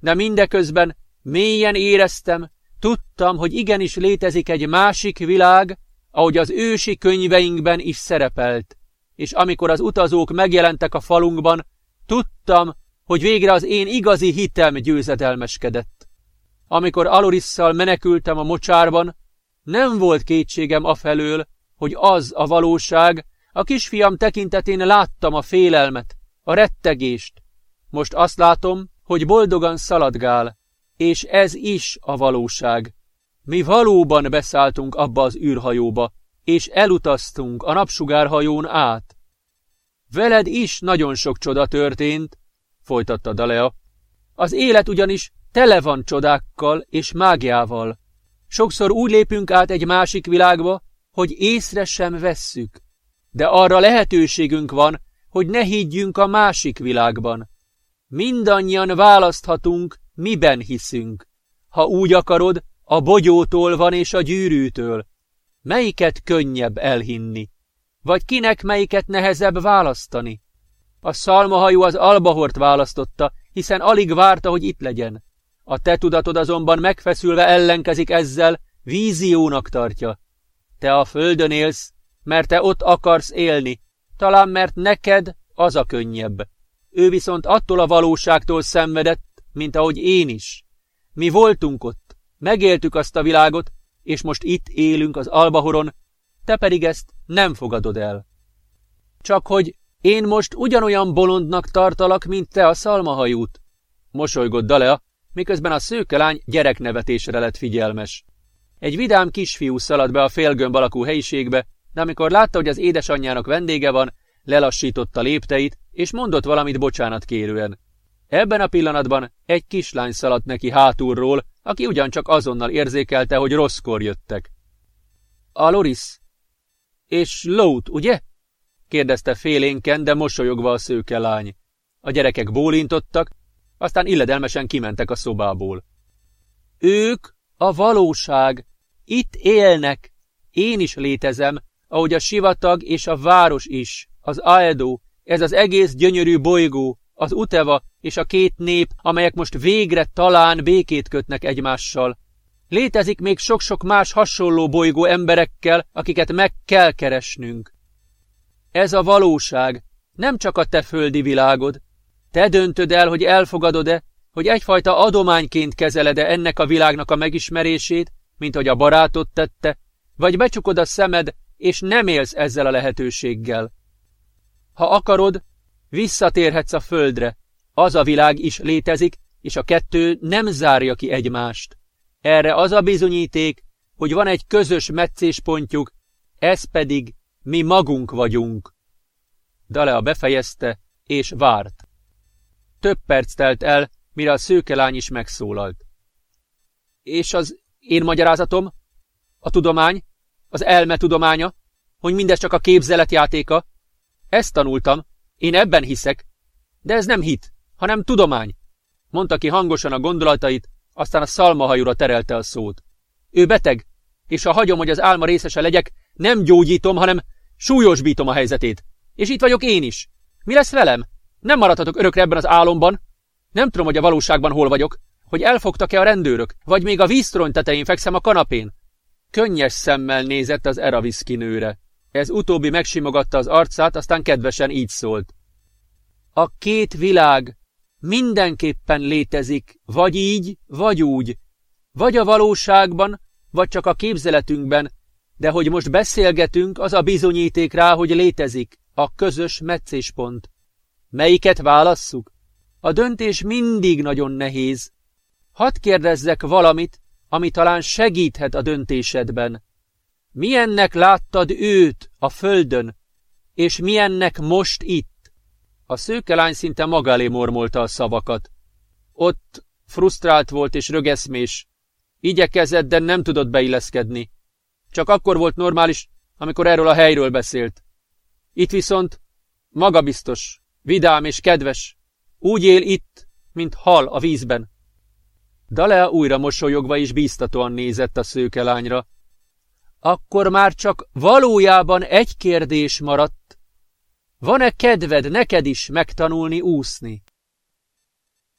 De mindeközben mélyen éreztem, tudtam, hogy igenis létezik egy másik világ, ahogy az ősi könyveinkben is szerepelt, és amikor az utazók megjelentek a falunkban, tudtam, hogy végre az én igazi hitem győzedelmeskedett. Amikor Alorisszal menekültem a mocsárban, nem volt kétségem afelől, hogy az a valóság, a kisfiam tekintetén láttam a félelmet, a rettegést. Most azt látom, hogy boldogan szaladgál, és ez is a valóság. Mi valóban beszálltunk abba az űrhajóba, és elutaztunk a napsugárhajón át. Veled is nagyon sok csoda történt, folytatta Dalea. Az élet ugyanis tele van csodákkal és mágiával. Sokszor úgy lépünk át egy másik világba, hogy észre sem vesszük. De arra lehetőségünk van, hogy ne higgyünk a másik világban. Mindannyian választhatunk, miben hiszünk. Ha úgy akarod, a bogyótól van és a gyűrűtől. Melyiket könnyebb elhinni? Vagy kinek melyiket nehezebb választani? A szalmahajó az albahort választotta, hiszen alig várta, hogy itt legyen. A te tudatod azonban megfeszülve ellenkezik ezzel, víziónak tartja. Te a földön élsz, mert te ott akarsz élni, talán mert neked az a könnyebb. Ő viszont attól a valóságtól szenvedett, mint ahogy én is. Mi voltunk ott, megéltük azt a világot, és most itt élünk az Albahoron, te pedig ezt nem fogadod el. Csak hogy én most ugyanolyan bolondnak tartalak, mint te a szalmahajút. Mosolygott Dalea, miközben a szőkelány gyereknevetésre lett figyelmes. Egy vidám kisfiú szaladt be a félgömb alakú helyiségbe, de amikor látta, hogy az édesanyjának vendége van, lelassította lépteit, és mondott valamit bocsánat kérően. Ebben a pillanatban egy kislány szaladt neki hátulról, aki ugyancsak azonnal érzékelte, hogy rosszkor jöttek. A Loris. És Lót, ugye? kérdezte félénken, de mosolyogva a szőke lány. A gyerekek bólintottak, aztán illedelmesen kimentek a szobából. Ők a valóság. Itt élnek. Én is létezem, ahogy a sivatag és a város is, az Aedo, ez az egész gyönyörű bolygó, az Uteva és a két nép, amelyek most végre talán békét kötnek egymással. Létezik még sok-sok más hasonló bolygó emberekkel, akiket meg kell keresnünk. Ez a valóság, nem csak a te földi világod. Te döntöd el, hogy elfogadod-e, hogy egyfajta adományként kezeled-e ennek a világnak a megismerését, mint hogy a barátod tette, vagy becsukod a szemed, és nem élsz ezzel a lehetőséggel. Ha akarod, visszatérhetsz a földre. Az a világ is létezik, és a kettő nem zárja ki egymást. Erre az a bizonyíték, hogy van egy közös meccéspontjuk, ez pedig mi magunk vagyunk. Dalea befejezte, és várt. Több perc telt el, mire a szőke lány is megszólalt. És az én magyarázatom? A tudomány? Az elme tudománya? Hogy mindez csak a képzelet játéka? Ezt tanultam, én ebben hiszek. De ez nem hit, hanem tudomány. Mondta ki hangosan a gondolatait, aztán a szalmahajúra terelte a szót. Ő beteg, és ha hagyom, hogy az álma részese legyek, nem gyógyítom, hanem súlyosbítom a helyzetét. És itt vagyok én is. Mi lesz velem? Nem maradhatok örökre ebben az álomban. Nem tudom, hogy a valóságban hol vagyok, hogy elfogtak-e a rendőrök, vagy még a víztorony tetején fekszem a kanapén. Könnyes szemmel nézett az Eraviszki nőre. Ez utóbbi megsimogatta az arcát, aztán kedvesen így szólt. A két világ mindenképpen létezik, vagy így, vagy úgy. Vagy a valóságban, vagy csak a képzeletünkben, de hogy most beszélgetünk, az a bizonyíték rá, hogy létezik, a közös meccéspont. Melyiket válasszuk? A döntés mindig nagyon nehéz. Hadd kérdezzek valamit, ami talán segíthet a döntésedben. Milyennek láttad őt a földön, és milyennek most itt? A szőkelány szinte magálé mormolta a szavakat. Ott frusztrált volt és rögeszmés. Igyekezett, de nem tudott beilleszkedni. Csak akkor volt normális, amikor erről a helyről beszélt. Itt viszont magabiztos, vidám és kedves. Úgy él itt, mint hal a vízben. Dalea újra mosolyogva és bíztatóan nézett a szőkelányra. Akkor már csak valójában egy kérdés maradt. Van-e kedved neked is megtanulni úszni?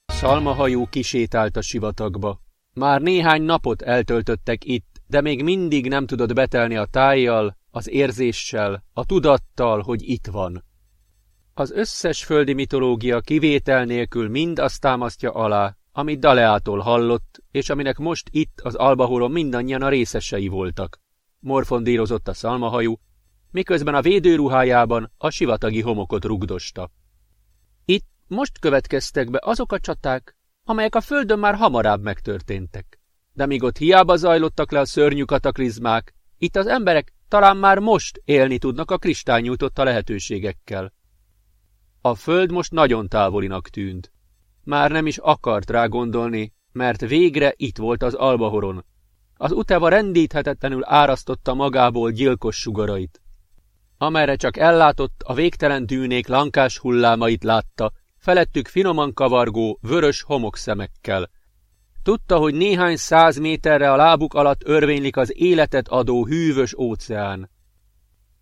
Szalmahajú kisétált a sivatagba. Már néhány napot eltöltöttek itt, de még mindig nem tudott betelni a tájjal, az érzéssel, a tudattal, hogy itt van. Az összes földi mitológia kivétel nélkül mind azt támasztja alá, amit Daleától hallott, és aminek most itt az albahoron mindannyian a részesei voltak. Morfondírozott a szalmahajú, miközben a védőruhájában a sivatagi homokot rugdosta. Itt most következtek be azok a csaták, amelyek a földön már hamarabb megtörténtek. De míg ott hiába zajlottak le a szörnyű kataklizmák, itt az emberek talán már most élni tudnak a kristányújtotta lehetőségekkel. A föld most nagyon távolinak tűnt. Már nem is akart rá gondolni, mert végre itt volt az albahoron. Az uteva rendíthetetlenül árasztotta magából gyilkos sugarait. Amerre csak ellátott, a végtelen tűnék lankás hullámait látta, felettük finoman kavargó, vörös homokszemekkel. Tudta, hogy néhány száz méterre a lábuk alatt örvénylik az életet adó hűvös óceán.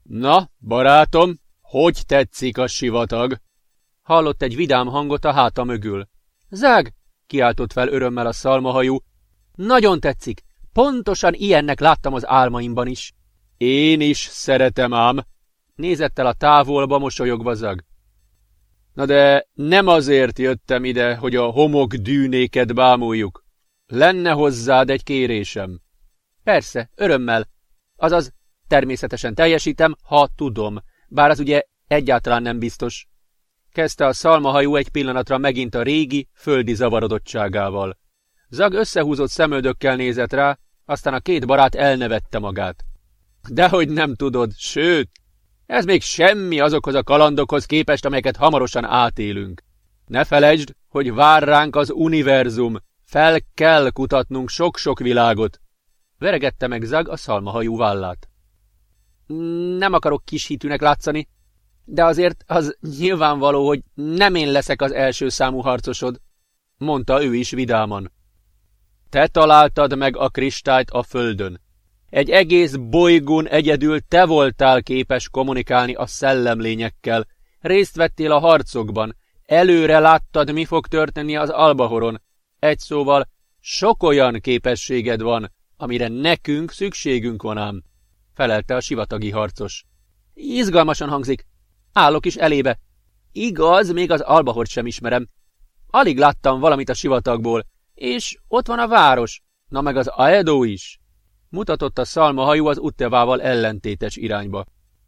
Na, barátom, hogy tetszik a sivatag? Hallott egy vidám hangot a háta mögül. Zág! kiáltott fel örömmel a szalmahajú. Nagyon tetszik. Pontosan ilyennek láttam az álmaimban is. Én is szeretem ám. Nézett el a távolba mosolyogva Zag. Na de nem azért jöttem ide, hogy a homok dűnéket bámuljuk. Lenne hozzád egy kérésem. Persze, örömmel. Azaz, természetesen teljesítem, ha tudom. Bár az ugye egyáltalán nem biztos. Kezdte a szalmahajú egy pillanatra megint a régi, földi zavarodottságával. Zag összehúzott szemöldökkel nézett rá, aztán a két barát elnevette magát. Dehogy nem tudod, sőt, ez még semmi azokhoz a kalandokhoz képest, amelyeket hamarosan átélünk. Ne felejtsd, hogy vár ránk az univerzum, fel kell kutatnunk sok-sok világot. Veregette meg Zag a szalmahajú vállát. Nem akarok kis hitűnek látszani, de azért az nyilvánvaló, hogy nem én leszek az első számú harcosod, mondta ő is vidáman. Te találtad meg a kristályt a földön. Egy egész bolygón egyedül te voltál képes kommunikálni a szellemlényekkel, részt vettél a harcokban, előre láttad, mi fog történni az Albahoron. Egy szóval, sok olyan képességed van, amire nekünk szükségünk van ám, felelte a sivatagi harcos. Izgalmasan hangzik, Állok is elébe. Igaz, még az albahort sem ismerem. Alig láttam valamit a sivatagból, és ott van a város, na meg az Aedo is. Mutatott a szalmahajó az Uttevával ellentétes irányba.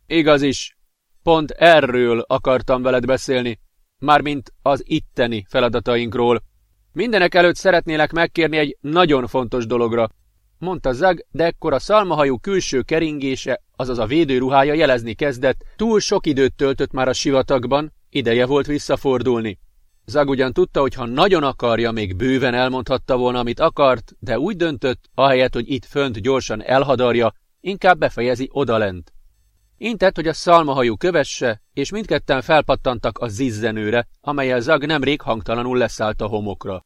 Igaz is, pont erről akartam veled beszélni, mármint az itteni feladatainkról. Mindenek előtt szeretnélek megkérni egy nagyon fontos dologra, mondta Zag, de ekkor a szalmahajú külső keringése, azaz a védőruhája jelezni kezdett, túl sok időt töltött már a sivatagban, ideje volt visszafordulni. Zag ugyan tudta, hogy ha nagyon akarja, még bőven elmondhatta volna, amit akart, de úgy döntött, ahelyett, hogy itt fönt gyorsan elhadarja, inkább befejezi odalent. Intett, hogy a szalmahajú kövesse, és mindketten felpattantak a zizzenőre, amelyel Zag nemrég hangtalanul leszállt a homokra.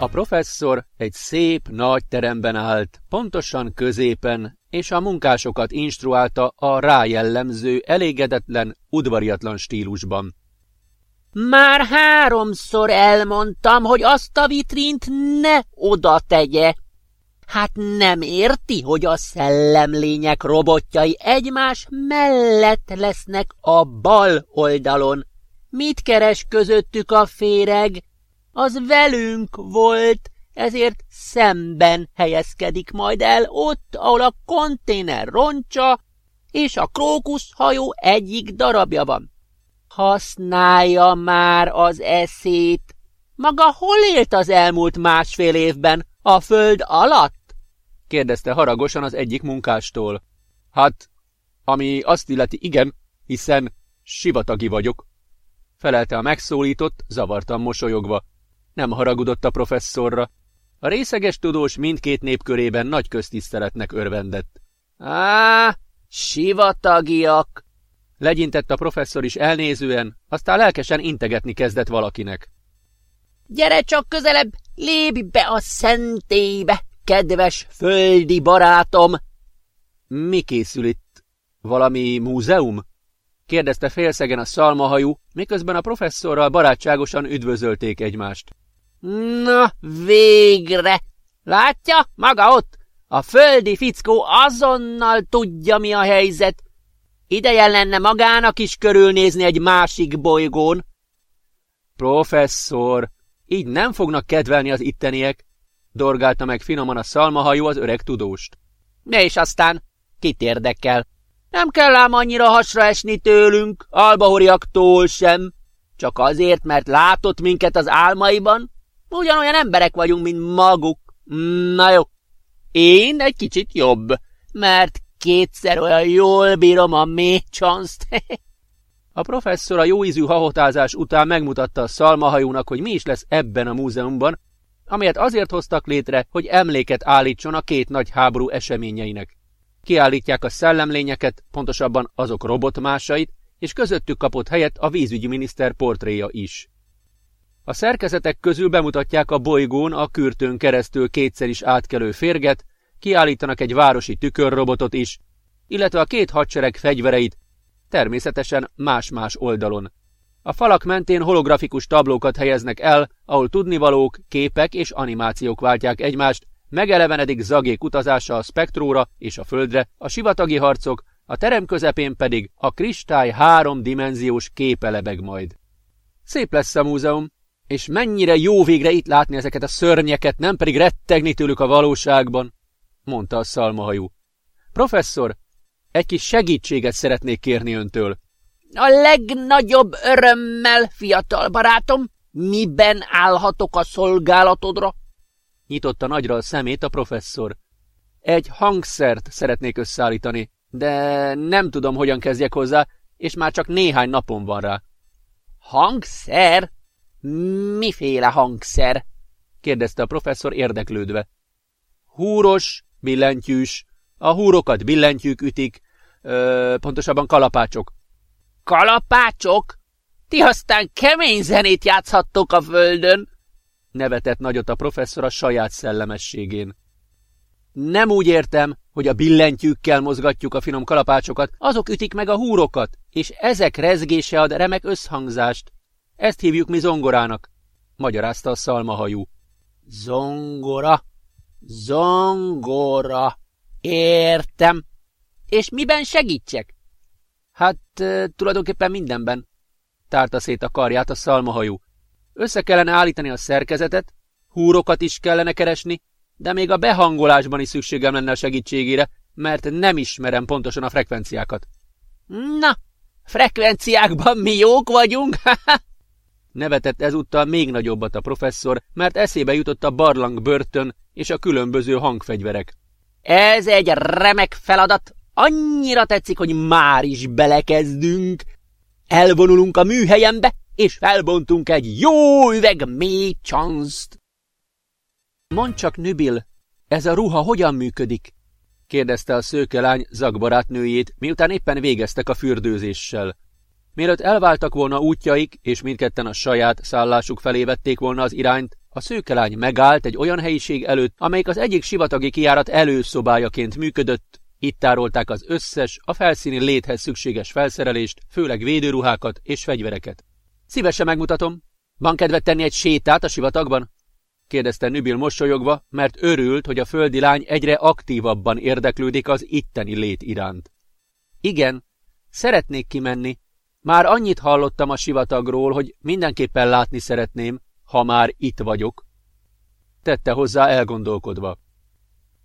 A professzor egy szép, nagy teremben állt, pontosan középen, és a munkásokat instruálta a rájellemző, elégedetlen, udvariatlan stílusban. Már háromszor elmondtam, hogy azt a vitrint ne oda tegye. Hát nem érti, hogy a szellemlények robotjai egymás mellett lesznek a bal oldalon. Mit keres közöttük a féreg? Az velünk volt, ezért szemben helyezkedik majd el ott, ahol a konténer roncsa és a krókuszhajó egyik darabja van. Használja már az eszét. Maga hol élt az elmúlt másfél évben? A föld alatt? kérdezte haragosan az egyik munkástól. Hát, ami azt illeti igen, hiszen sivatagi vagyok, felelte a megszólított, zavartan mosolyogva. Nem haragudott a professzorra. A részeges tudós mindkét nép körében nagy köztiszteletnek örvendett. Á, sivatagiak, Legyintett a professzor is elnézően, aztán lelkesen integetni kezdett valakinek. Gyere csak közelebb, lépj be a szentébe, kedves földi barátom! Mi készül itt? Valami múzeum? kérdezte félszegen a szalmahajú, miközben a professzorral barátságosan üdvözölték egymást. Na, végre! Látja, maga ott? A földi fickó azonnal tudja, mi a helyzet. Ideje lenne magának is körülnézni egy másik bolygón. Professzor, így nem fognak kedvelni az itteniek, dorgálta meg finoman a szalmahajú az öreg tudóst. De és aztán, kit érdekel? Nem kell ám annyira hasra esni tőlünk, albahoriaktól sem. Csak azért, mert látott minket az álmaiban? Ugyanolyan emberek vagyunk, mint maguk. Na jó, én egy kicsit jobb, mert kétszer olyan jól bírom a mécsanszt. (laughs) a professzor a jóízű hahotázás után megmutatta a szalmahajónak, hogy mi is lesz ebben a múzeumban, amelyet azért hoztak létre, hogy emléket állítson a két nagy háború eseményeinek. Kiállítják a szellemlényeket, pontosabban azok robotmásait, és közöttük kapott helyet a vízügyi miniszter portréja is. A szerkezetek közül bemutatják a bolygón a kürtőn keresztül kétszer is átkelő férget, kiállítanak egy városi tükörrobotot is, illetve a két hadsereg fegyvereit, természetesen más-más oldalon. A falak mentén holografikus tablókat helyeznek el, ahol tudnivalók, képek és animációk váltják egymást, megelevenedik zagék utazása a spektróra és a földre, a sivatagi harcok, a terem közepén pedig a kristály háromdimenziós képe majd. Szép lesz a múzeum, és mennyire jó végre itt látni ezeket a szörnyeket, nem pedig rettegni tőlük a valóságban mondta a szalmahajú. Professzor, egy kis segítséget szeretnék kérni öntől. A legnagyobb örömmel, fiatal barátom, miben állhatok a szolgálatodra? Nyitotta nagyra a szemét a professzor. Egy hangszert szeretnék összeállítani, de nem tudom, hogyan kezdjek hozzá, és már csak néhány napom van rá. Hangszer? Miféle hangszer? kérdezte a professzor érdeklődve. Húros, billentyűs, a húrokat billentyűk ütik, ö, pontosabban kalapácsok. Kalapácsok? Ti aztán kemény zenét játszhattok a földön? Nevetett nagyot a professzor a saját szellemességén. Nem úgy értem, hogy a billentyűkkel mozgatjuk a finom kalapácsokat, azok ütik meg a húrokat, és ezek rezgése ad remek összhangzást. Ezt hívjuk mi zongorának, magyarázta a szalmahajú. Zongora? Zongora. Értem. És miben segítsek? Hát, tulajdonképpen mindenben. Tárta szét a karját a szalmahajú. Össze kellene állítani a szerkezetet, húrokat is kellene keresni, de még a behangolásban is szükségem lenne a segítségére, mert nem ismerem pontosan a frekvenciákat. Na, frekvenciákban mi jók vagyunk, (laughs) Nevetett ezúttal még nagyobbat a professzor, mert eszébe jutott a barlang börtön és a különböző hangfegyverek. Ez egy remek feladat, annyira tetszik, hogy már is belekezdünk. Elvonulunk a műhelyembe, és felbontunk egy jó üveg mély csanszt. Mondd csak, Nübil, ez a ruha hogyan működik? kérdezte a szőkelány zakbarátnőjét, miután éppen végeztek a fürdőzéssel. Mielőtt elváltak volna útjaik, és mindketten a saját szállásuk felé vették volna az irányt, a szőkelány megállt egy olyan helyiség előtt, amelyik az egyik sivatagi kiárat előszobájaként működött, itt tárolták az összes, a felszíni léthez szükséges felszerelést, főleg védőruhákat és fegyvereket. Szívesen megmutatom. Van kedved tenni egy sétát a sivatagban? kérdezte Nübil mosolyogva, mert örült, hogy a földi lány egyre aktívabban érdeklődik az itteni lét iránt. Igen, szeretnék kimenni. Már annyit hallottam a sivatagról, hogy mindenképpen látni szeretném, ha már itt vagyok. Tette hozzá elgondolkodva.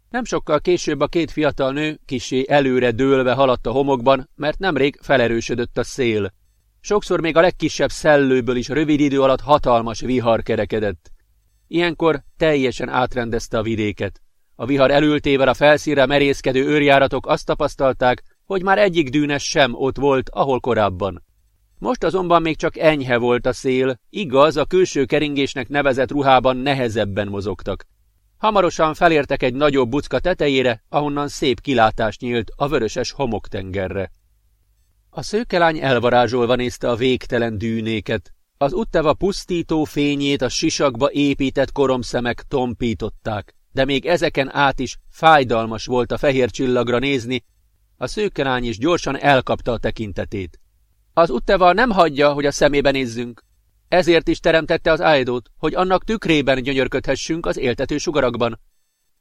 Nem sokkal később a két fiatal nő kisé előre dőlve haladt a homokban, mert nemrég felerősödött a szél. Sokszor még a legkisebb szellőből is rövid idő alatt hatalmas vihar kerekedett. Ilyenkor teljesen átrendezte a vidéket. A vihar elültével a felszínre merészkedő őrjáratok azt tapasztalták, hogy már egyik dűnes sem ott volt, ahol korábban. Most azonban még csak enyhe volt a szél, igaz, a külső keringésnek nevezett ruhában nehezebben mozogtak. Hamarosan felértek egy nagyobb bucka tetejére, ahonnan szép kilátást nyílt a vöröses homoktengerre. A szőkelány elvarázsolva nézte a végtelen dűnéket. Az utteva pusztító fényét a sisakba épített koromszemek tompították, de még ezeken át is fájdalmas volt a fehér csillagra nézni, a szőkelány is gyorsan elkapta a tekintetét. Az utteva nem hagyja, hogy a szemébe nézzünk. Ezért is teremtette az ájdót, hogy annak tükrében gyönyörködhessünk az éltető sugarakban.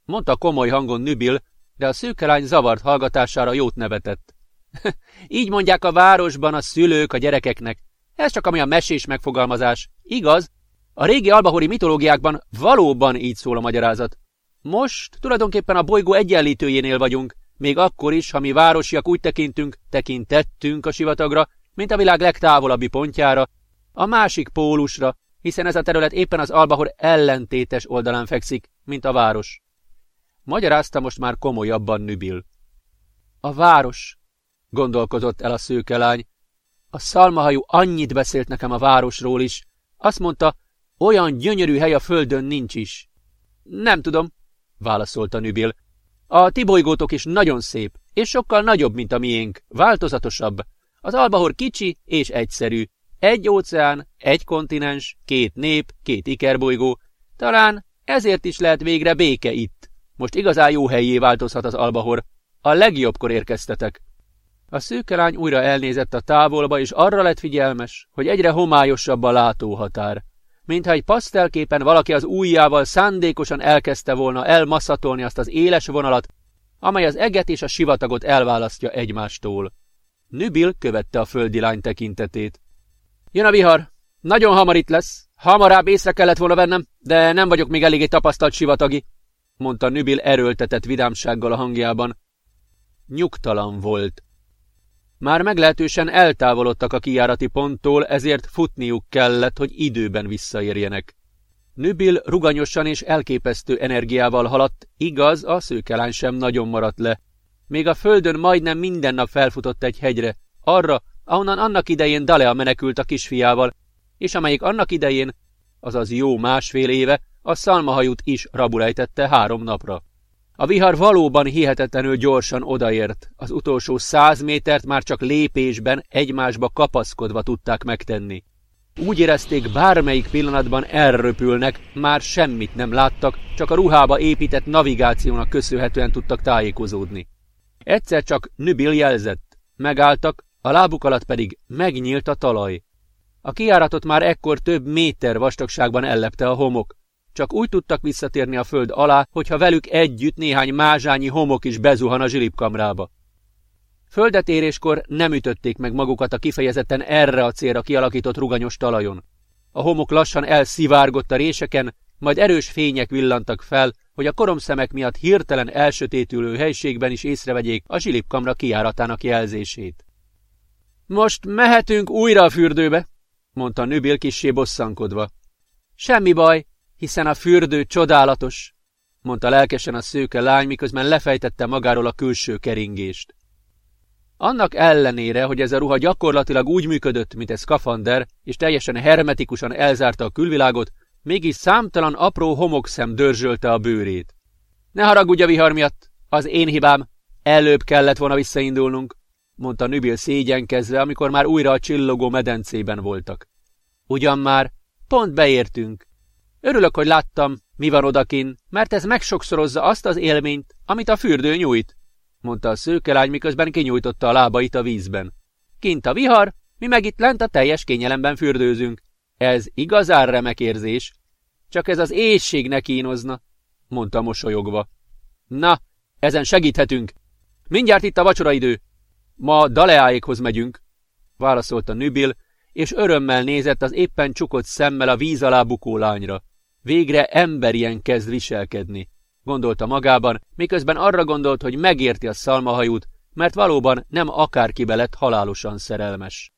Mondta komoly hangon Nübil, de a szőkelány zavart hallgatására jót nevetett. (laughs) Így mondják a városban a szülők a gyerekeknek. Ez csak ami a mesés megfogalmazás. Igaz? A régi albahori mitológiákban valóban így szól a magyarázat. Most tulajdonképpen a bolygó egyenlítőjénél vagyunk, még akkor is, ha mi városiak úgy tekintünk, tekintettünk a sivatagra, mint a világ legtávolabbi pontjára, a másik pólusra, hiszen ez a terület éppen az Albahor ellentétes oldalán fekszik, mint a város. Magyarázta most már komolyabban Nübil. A város, gondolkozott el a szőkelány. A szalmahajú annyit beszélt nekem a városról is. Azt mondta, olyan gyönyörű hely a földön nincs is. Nem tudom, válaszolta Nübil. A ti bolygótok is nagyon szép, és sokkal nagyobb, mint a miénk, változatosabb. Az Albahor kicsi és egyszerű. Egy óceán, egy kontinens, két nép, két ikerbolygó. Talán ezért is lehet végre béke itt. Most igazán jó helyé változhat az Albahor. A legjobbkor érkeztetek. A szőkelány újra elnézett a távolba, és arra lett figyelmes, hogy egyre homályosabb a látóhatár. Mintha egy pasztelképen valaki az ujjával szándékosan elkezdte volna elmaszatolni azt az éles vonalat, amely az eget és a sivatagot elválasztja egymástól. Nübil követte a földi lány tekintetét. Jön a vihar. Nagyon hamar itt lesz. Hamarabb észre kellett volna vennem, de nem vagyok még eléggé tapasztalt sivatagi, mondta Nübil erőltetett vidámsággal a hangjában. Nyugtalan volt. Már meglehetősen eltávolodtak a kijárati ponttól, ezért futniuk kellett, hogy időben visszaérjenek. Nübil ruganyosan és elképesztő energiával haladt, igaz, a szőkelány sem nagyon maradt le. Még a földön majdnem minden nap felfutott egy hegyre, arra, ahonnan annak idején Dalea menekült a kisfiával, és amelyik annak idején, azaz jó másfél éve, a szalmahajút is rabulejtette három napra. A vihar valóban hihetetlenül gyorsan odaért, az utolsó száz métert már csak lépésben egymásba kapaszkodva tudták megtenni. Úgy érezték, bármelyik pillanatban elröpülnek, már semmit nem láttak, csak a ruhába épített navigációnak köszönhetően tudtak tájékozódni. Egyszer csak Nübil jelzett, megálltak, a lábuk alatt pedig megnyílt a talaj. A kiáratot már ekkor több méter vastagságban ellepte a homok, csak úgy tudtak visszatérni a föld alá, hogyha velük együtt néhány mázsányi homok is bezuhan a zsilipkamrába. Földetéréskor nem ütötték meg magukat a kifejezetten erre a célra kialakított ruganyos talajon. A homok lassan elszivárgott a réseken, majd erős fények villantak fel, hogy a koromszemek miatt hirtelen elsötétülő helységben is észrevegyék a zsilipkamra kiáratának jelzését. Most mehetünk újra a fürdőbe, mondta Nübil kissé bosszankodva. Semmi baj, hiszen a fürdő csodálatos, mondta lelkesen a szőke lány, miközben lefejtette magáról a külső keringést. Annak ellenére, hogy ez a ruha gyakorlatilag úgy működött, mint egy skafander, és teljesen hermetikusan elzárta a külvilágot, mégis számtalan apró homokszem dörzsölte a bőrét. Ne haragudj a vihar miatt, az én hibám, előbb kellett volna visszaindulnunk, mondta Nübil szégyenkezve, amikor már újra a csillogó medencében voltak. Ugyan már, pont beértünk. Örülök, hogy láttam, mi van odakin, mert ez megsokszorozza azt az élményt, amit a fürdő nyújt, mondta a szőkelány, miközben kinyújtotta a lábait a vízben. Kint a vihar, mi meg itt lent a teljes kényelemben fürdőzünk. Ez igazán remek érzés. Csak ez az éjség ne kínozna, mondta mosolyogva. Na, ezen segíthetünk. Mindjárt itt a vacsoraidő. Ma Daleáékhoz megyünk, válaszolta Nübil, és örömmel nézett az éppen csukott szemmel a víz alá bukó lányra. Végre emberien kezd viselkedni, gondolta magában, miközben arra gondolt, hogy megérti a szalmahajút, mert valóban nem akárkibe lett halálosan szerelmes.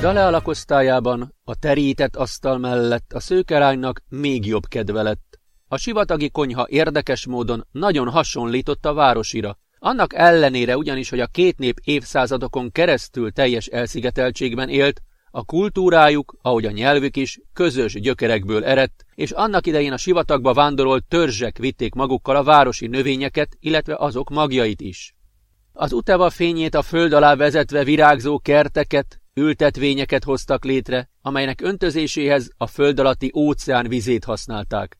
Dale alakosztályában, a terített asztal mellett a szőkeránynak még jobb kedve lett. A sivatagi konyha érdekes módon nagyon hasonlított a városira, annak ellenére ugyanis, hogy a két nép évszázadokon keresztül teljes elszigeteltségben élt, a kultúrájuk, ahogy a nyelvük is, közös gyökerekből eredt, és annak idején a sivatagba vándorolt törzsek vitték magukkal a városi növényeket, illetve azok magjait is. Az uteva fényét a föld alá vezetve virágzó kerteket, ültetvényeket hoztak létre, amelynek öntözéséhez a föld alatti óceán vizét használták.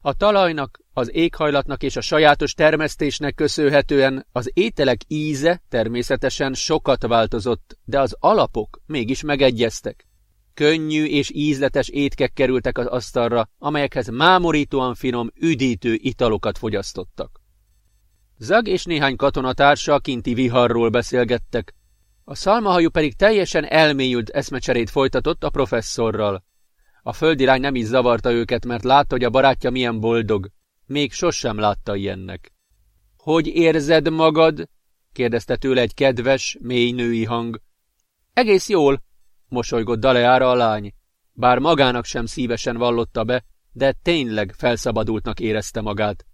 A talajnak, az éghajlatnak és a sajátos termesztésnek köszönhetően az ételek íze természetesen sokat változott, de az alapok mégis megegyeztek. Könnyű és ízletes étkek kerültek az asztalra, amelyekhez mámorítóan finom, üdítő italokat fogyasztottak. Zag és néhány katonatársa a kinti viharról beszélgettek. A szalmahajú pedig teljesen elmélyült eszmecserét folytatott a professzorral. A földirány nem is zavarta őket, mert látta, hogy a barátja milyen boldog. Még sosem látta ilyennek. Hogy érzed magad? kérdezte tőle egy kedves, mély női hang. Egész jól, mosolygott Daleára a lány. Bár magának sem szívesen vallotta be, de tényleg felszabadultnak érezte magát.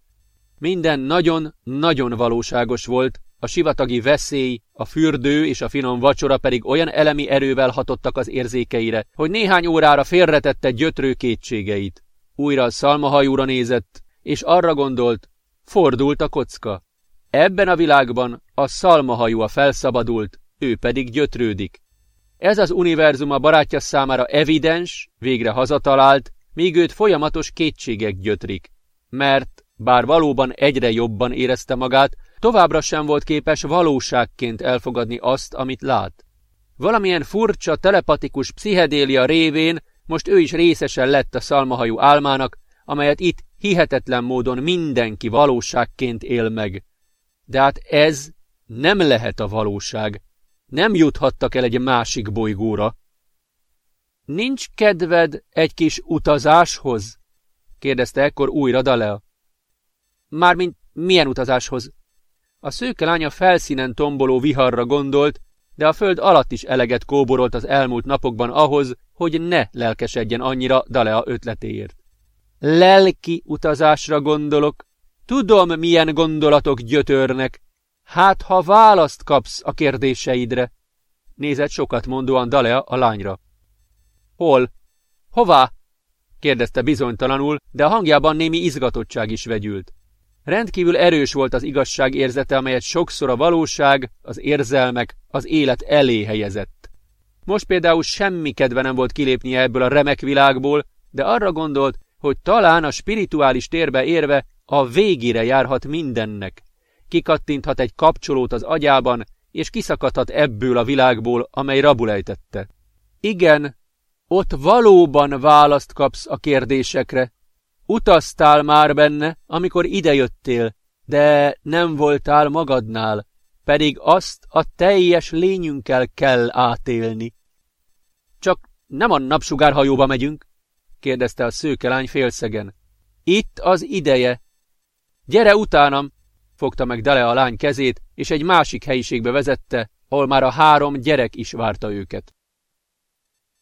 Minden nagyon, nagyon valóságos volt, a sivatagi veszély, a fürdő és a finom vacsora pedig olyan elemi erővel hatottak az érzékeire, hogy néhány órára félretette gyötrő kétségeit. Újra a szalmahajúra nézett, és arra gondolt, fordult a kocka. Ebben a világban a szalmahajú a felszabadult, ő pedig gyötrődik. Ez az univerzum a barátja számára evidens, végre hazatalált, míg őt folyamatos kétségek gyötrik. Mert, bár valóban egyre jobban érezte magát, továbbra sem volt képes valóságként elfogadni azt, amit lát. Valamilyen furcsa, telepatikus pszichedélia révén most ő is részesen lett a szalmahajú álmának, amelyet itt hihetetlen módon mindenki valóságként él meg. De hát ez nem lehet a valóság. Nem juthattak el egy másik bolygóra. Nincs kedved egy kis utazáshoz? kérdezte ekkor újra Dalea. Mármint milyen utazáshoz? A szőke lánya felszínen tomboló viharra gondolt, de a föld alatt is eleget kóborolt az elmúlt napokban ahhoz, hogy ne lelkesedjen annyira Dalea ötletéért. Lelki utazásra gondolok. Tudom, milyen gondolatok gyötörnek. Hát, ha választ kapsz a kérdéseidre. Nézett sokat mondóan Dalea a lányra. Hol? Hová? kérdezte bizonytalanul, de a hangjában némi izgatottság is vegyült. Rendkívül erős volt az igazság érzete, amelyet sokszor a valóság, az érzelmek, az élet elé helyezett. Most például semmi kedve nem volt kilépnie ebből a remek világból, de arra gondolt, hogy talán a spirituális térbe érve a végére járhat mindennek. Kikattinthat egy kapcsolót az agyában, és kiszakadhat ebből a világból, amely rabulejtette. Igen, ott valóban választ kapsz a kérdésekre, Utaztál már benne, amikor idejöttél, de nem voltál magadnál, pedig azt a teljes lényünkkel kell átélni. Csak nem a napsugárhajóba megyünk, kérdezte a szőkelány félszegen. Itt az ideje. Gyere utánam! fogta meg Dale a lány kezét, és egy másik helyiségbe vezette, ahol már a három gyerek is várta őket.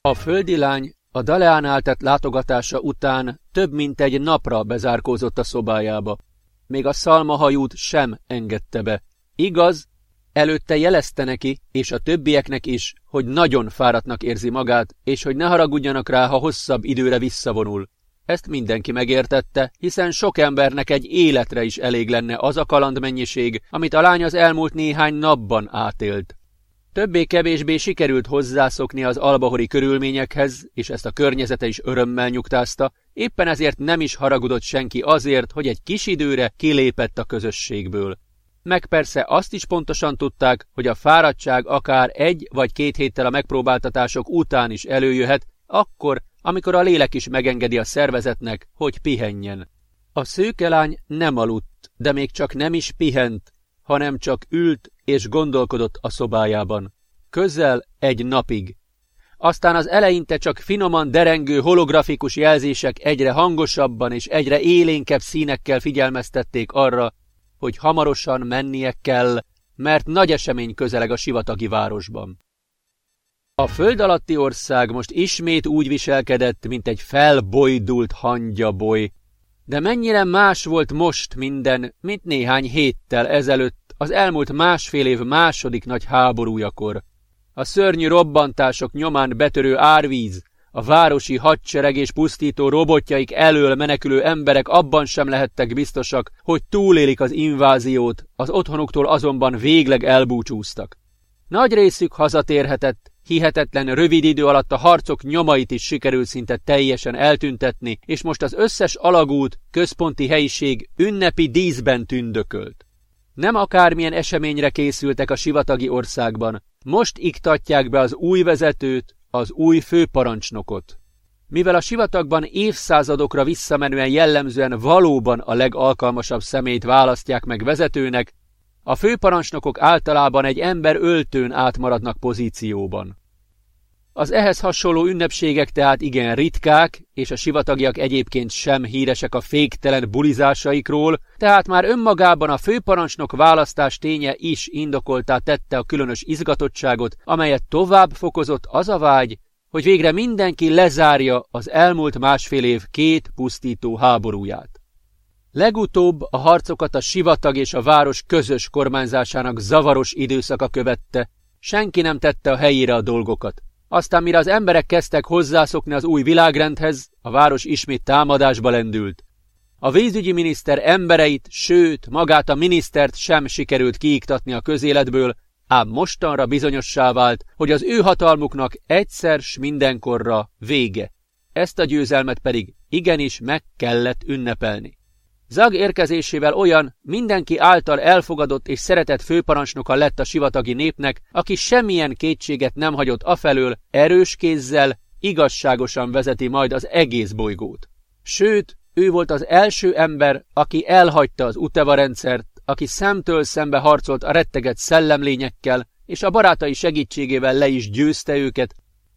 A földi lány a Daleánál tett látogatása után több mint egy napra bezárkózott a szobájába. Még a szalmahajút sem engedte be. Igaz, előtte jelezte neki, és a többieknek is, hogy nagyon fáradtnak érzi magát, és hogy ne haragudjanak rá, ha hosszabb időre visszavonul. Ezt mindenki megértette, hiszen sok embernek egy életre is elég lenne az a kalandmennyiség, amit a lány az elmúlt néhány napban átélt. Többé-kevésbé sikerült hozzászokni az albahori körülményekhez, és ezt a környezete is örömmel nyugtázta, éppen ezért nem is haragudott senki azért, hogy egy kis időre kilépett a közösségből. Meg persze azt is pontosan tudták, hogy a fáradtság akár egy vagy két héttel a megpróbáltatások után is előjöhet, akkor, amikor a lélek is megengedi a szervezetnek, hogy pihenjen. A szőkelány nem aludt, de még csak nem is pihent, hanem csak ült és gondolkodott a szobájában. Közel egy napig. Aztán az eleinte csak finoman derengő holografikus jelzések egyre hangosabban és egyre élénkebb színekkel figyelmeztették arra, hogy hamarosan mennie kell, mert nagy esemény közeleg a sivatagi városban. A föld alatti ország most ismét úgy viselkedett, mint egy felbojdult hangyaboly, de mennyire más volt most minden, mint néhány héttel ezelőtt, az elmúlt másfél év második nagy háborújakor. A szörnyű robbantások nyomán betörő árvíz, a városi hadsereg és pusztító robotjaik elől menekülő emberek abban sem lehettek biztosak, hogy túlélik az inváziót, az otthonuktól azonban végleg elbúcsúztak. Nagy részük hazatérhetett, Hihetetlen rövid idő alatt a harcok nyomait is sikerült szinte teljesen eltüntetni, és most az összes alagút, központi helyiség ünnepi díszben tündökölt. Nem akármilyen eseményre készültek a sivatagi országban, most iktatják be az új vezetőt, az új főparancsnokot. Mivel a sivatagban évszázadokra visszamenően jellemzően valóban a legalkalmasabb szemét választják meg vezetőnek, a főparancsnokok általában egy ember öltőn átmaradnak pozícióban. Az ehhez hasonló ünnepségek tehát igen ritkák, és a sivatagiak egyébként sem híresek a féktelen bulizásaikról, tehát már önmagában a főparancsnok választás ténye is indokoltá tette a különös izgatottságot, amelyet tovább fokozott az a vágy, hogy végre mindenki lezárja az elmúlt másfél év két pusztító háborúját. Legutóbb a harcokat a sivatag és a város közös kormányzásának zavaros időszaka követte, senki nem tette a helyére a dolgokat. Aztán mire az emberek kezdtek hozzászokni az új világrendhez, a város ismét támadásba lendült. A vízügyi miniszter embereit, sőt, magát a minisztert sem sikerült kiiktatni a közéletből, ám mostanra bizonyossá vált, hogy az ő hatalmuknak egyszer s mindenkorra vége. Ezt a győzelmet pedig igenis meg kellett ünnepelni. Zag érkezésével olyan, mindenki által elfogadott és szeretett főparancsnoka lett a sivatagi népnek, aki semmilyen kétséget nem hagyott afelől, erős kézzel, igazságosan vezeti majd az egész bolygót. Sőt, ő volt az első ember, aki elhagyta az Uteva rendszert, aki szemtől szembe harcolt a retteget szellemlényekkel, és a barátai segítségével le is győzte őket,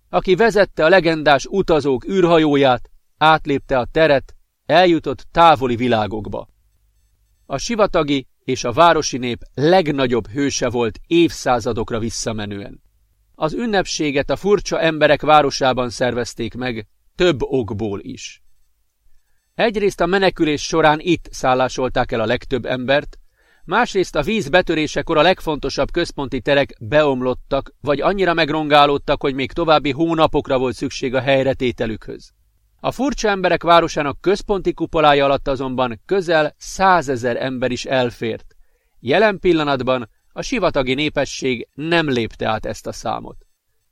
aki vezette a legendás utazók űrhajóját, átlépte a teret, eljutott távoli világokba. A sivatagi és a városi nép legnagyobb hőse volt évszázadokra visszamenően. Az ünnepséget a furcsa emberek városában szervezték meg, több okból is. Egyrészt a menekülés során itt szállásolták el a legtöbb embert, másrészt a víz betörésekor a legfontosabb központi terek beomlottak, vagy annyira megrongálódtak, hogy még további hónapokra volt szükség a helyretételükhöz. A furcsa emberek városának központi kupolája alatt azonban közel százezer ember is elfért. Jelen pillanatban a sivatagi népesség nem lépte át ezt a számot.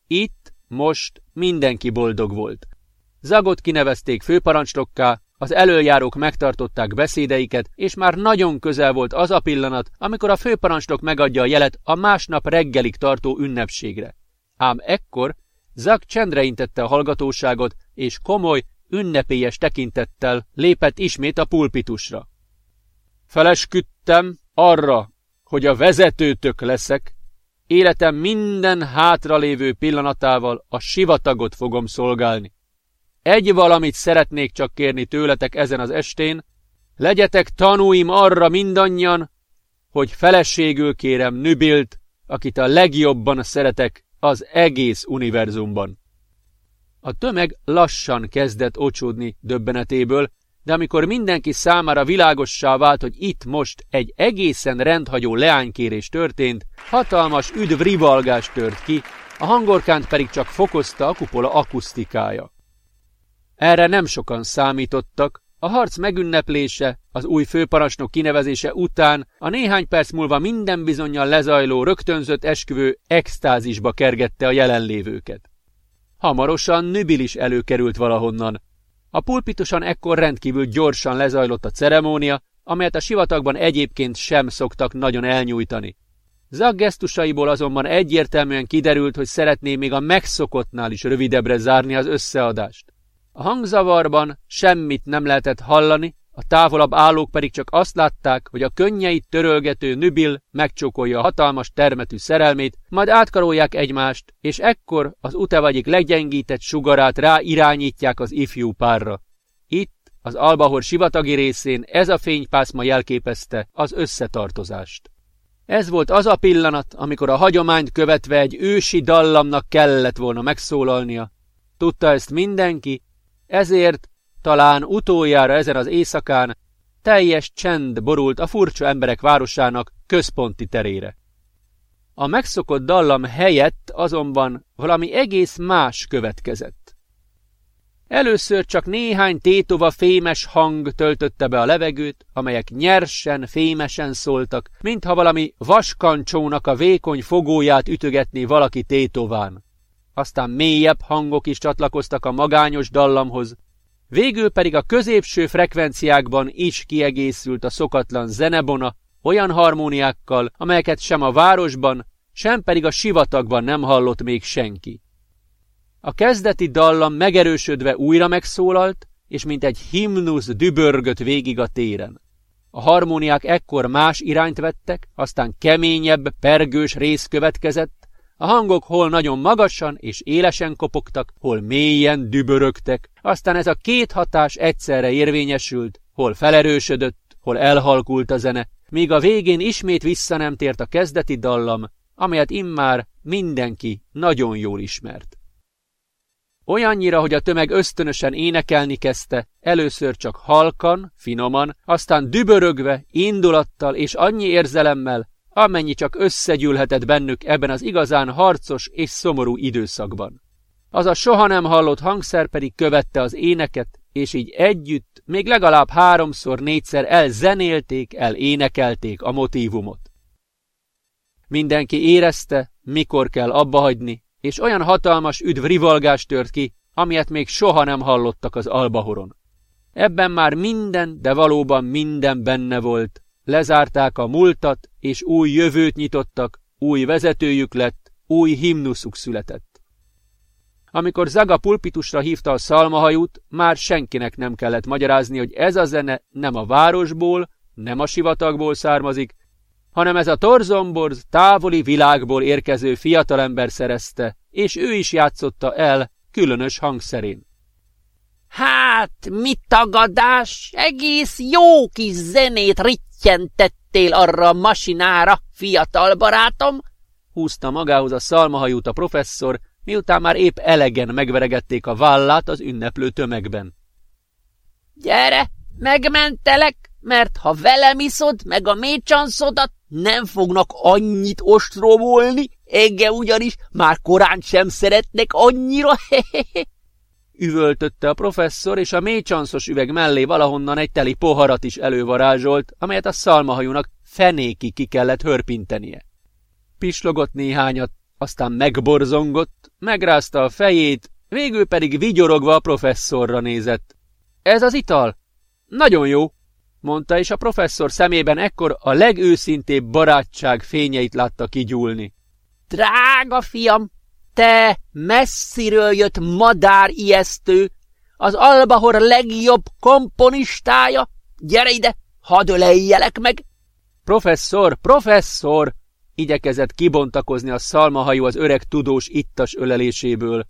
Itt, most mindenki boldog volt. Zagot kinevezték főparancsnokká, az előjárók megtartották beszédeiket, és már nagyon közel volt az a pillanat, amikor a főparancsnok megadja a jelet a másnap reggelig tartó ünnepségre. Ám ekkor Zag csendre intette a hallgatóságot, és komoly, ünnepélyes tekintettel lépett ismét a pulpitusra. Felesküdtem arra, hogy a vezetőtök leszek, életem minden hátralévő pillanatával a sivatagot fogom szolgálni. egy valamit szeretnék csak kérni tőletek ezen az estén, legyetek tanúim arra mindannyian, hogy feleségül kérem Nübilt, akit a legjobban szeretek az egész univerzumban. A tömeg lassan kezdett ocsódni döbbenetéből, de amikor mindenki számára világossá vált, hogy itt most egy egészen rendhagyó leánykérés történt, hatalmas üdv tört ki, a hangorkánt pedig csak fokozta a kupola akusztikája. Erre nem sokan számítottak, a harc megünneplése, az új főparancsnok kinevezése után a néhány perc múlva minden bizonyal lezajló rögtönzött esküvő extázisba kergette a jelenlévőket. Hamarosan Nübil is előkerült valahonnan. A pulpitusan ekkor rendkívül gyorsan lezajlott a ceremónia, amelyet a sivatagban egyébként sem szoktak nagyon elnyújtani. Zag gesztusaiból azonban egyértelműen kiderült, hogy szeretné még a megszokottnál is rövidebbre zárni az összeadást. A hangzavarban semmit nem lehetett hallani, a távolabb állók pedig csak azt látták, hogy a könnyeit törölgető Nübil megcsókolja a hatalmas termetű szerelmét, majd átkarolják egymást, és ekkor az utevagyik leggyengített sugarát rá irányítják az ifjú párra. Itt, az Albahor sivatagi részén ez a fénypászma jelképezte az összetartozást. Ez volt az a pillanat, amikor a hagyományt követve egy ősi dallamnak kellett volna megszólalnia. Tudta ezt mindenki, ezért talán utoljára ezen az éjszakán teljes csend borult a furcsa emberek városának központi terére. A megszokott dallam helyett azonban valami egész más következett. Először csak néhány tétova fémes hang töltötte be a levegőt, amelyek nyersen, fémesen szóltak, mintha valami vaskancsónak a vékony fogóját ütögetné valaki tétován. Aztán mélyebb hangok is csatlakoztak a magányos dallamhoz, Végül pedig a középső frekvenciákban is kiegészült a szokatlan zenebona, olyan harmóniákkal, amelyeket sem a városban, sem pedig a sivatagban nem hallott még senki. A kezdeti dallam megerősödve újra megszólalt, és mint egy himnusz dübörgött végig a téren. A harmóniák ekkor más irányt vettek, aztán keményebb, pergős rész következett, a hangok hol nagyon magasan és élesen kopogtak, hol mélyen dübörögtek, aztán ez a két hatás egyszerre érvényesült, hol felerősödött, hol elhalkult a zene, míg a végén ismét vissza nem tért a kezdeti dallam, amelyet immár mindenki nagyon jól ismert. Olyannyira, hogy a tömeg ösztönösen énekelni kezdte, először csak halkan, finoman, aztán dübörögve, indulattal és annyi érzelemmel, amennyi csak összegyűlhetett bennük ebben az igazán harcos és szomorú időszakban. Az a soha nem hallott hangszer pedig követte az éneket, és így együtt még legalább háromszor-négyszer elzenélték, elénekelték a motívumot. Mindenki érezte, mikor kell abbahagyni, és olyan hatalmas üdv rivalgás tört ki, amilyet még soha nem hallottak az albahoron. Ebben már minden, de valóban minden benne volt, Lezárták a múltat, és új jövőt nyitottak, új vezetőjük lett, új himnuszuk született. Amikor Zaga pulpitusra hívta a szalmahajút, már senkinek nem kellett magyarázni, hogy ez a zene nem a városból, nem a sivatagból származik, hanem ez a torzomborz távoli világból érkező fiatalember szerezte, és ő is játszotta el különös hangszerén. Hát, mit tagadás, egész jó kis zenét rittyentettél arra a masinára, fiatal barátom, húzta magához a szalmahajút a professzor, miután már épp elegen megveregették a vállát az ünneplő tömegben. Gyere, megmentelek, mert ha velem iszod, meg a mécsanszodat, nem fognak annyit ostromolni, engem ugyanis már korán sem szeretnek annyira, (laughs) hehehe. Üvöltötte a professzor, és a mécsanszos üveg mellé valahonnan egy teli poharat is elővarázsolt, amelyet a szalmahajúnak fenéki ki kellett hörpintenie. Pislogott néhányat, aztán megborzongott, megrázta a fejét, végül pedig vigyorogva a professzorra nézett. Ez az ital? Nagyon jó, mondta, és a professzor szemében ekkor a legőszintébb barátság fényeit látta kigyúlni. Drága fiam, te messziről jött madár ijesztő, az Albahor legjobb komponistája, gyere ide, hadd öleljelek meg! Professzor, professzor! Igyekezett kibontakozni a szalmahajó az öreg tudós ittas öleléséből.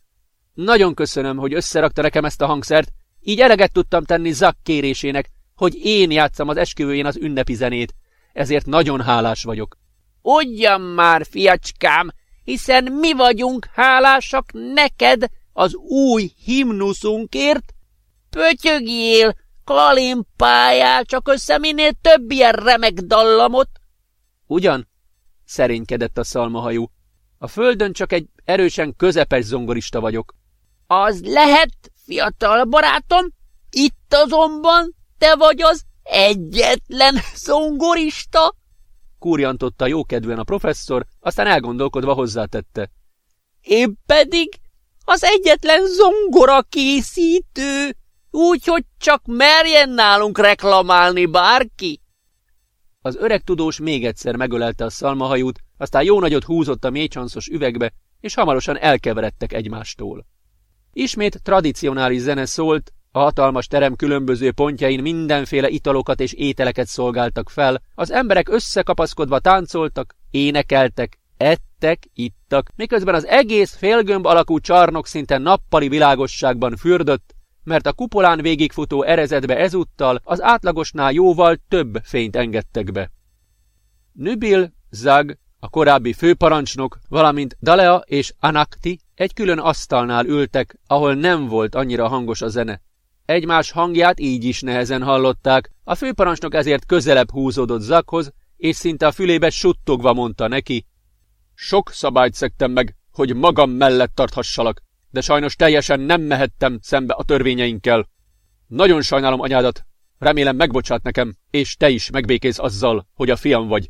Nagyon köszönöm, hogy összerakta nekem ezt a hangszert, így eleget tudtam tenni Zak kérésének, hogy én játszam az esküvőjén az ünnepi zenét. Ezért nagyon hálás vagyok. Ugyan már, fiacskám, hiszen mi vagyunk hálásak neked az új himnuszunkért. Pötyögjél, kalimpáljál csak össze minél több ilyen remek dallamot. Ugyan? szerénykedett a szalmahajú. A földön csak egy erősen közepes zongorista vagyok. Az lehet, fiatal barátom, itt azonban te vagy az egyetlen zongorista. Kúrjantotta jókedvűen a professzor, aztán elgondolkodva hozzátette. Én pedig az egyetlen zongora készítő, úgyhogy csak merjen nálunk reklamálni bárki. Az öreg tudós még egyszer megölelte a szalmahajút, aztán jó nagyot húzott a mélycsanszos üvegbe, és hamarosan elkeveredtek egymástól. Ismét tradicionális zene szólt, a hatalmas terem különböző pontjain mindenféle italokat és ételeket szolgáltak fel, az emberek összekapaszkodva táncoltak, énekeltek, ettek, ittak, miközben az egész félgömb alakú csarnok szinte nappali világosságban fürdött, mert a kupolán végigfutó erezetbe ezúttal az átlagosnál jóval több fényt engedtek be. Nübil, Zag, a korábbi főparancsnok, valamint Dalea és Anakti egy külön asztalnál ültek, ahol nem volt annyira hangos a zene. Egymás hangját így is nehezen hallották, a főparancsnok ezért közelebb húzódott Zakhoz, és szinte a fülébe suttogva mondta neki. Sok szabályt szektem meg, hogy magam mellett tarthassalak, de sajnos teljesen nem mehettem szembe a törvényeinkkel. Nagyon sajnálom anyádat, remélem megbocsát nekem, és te is megbékéz azzal, hogy a fiam vagy.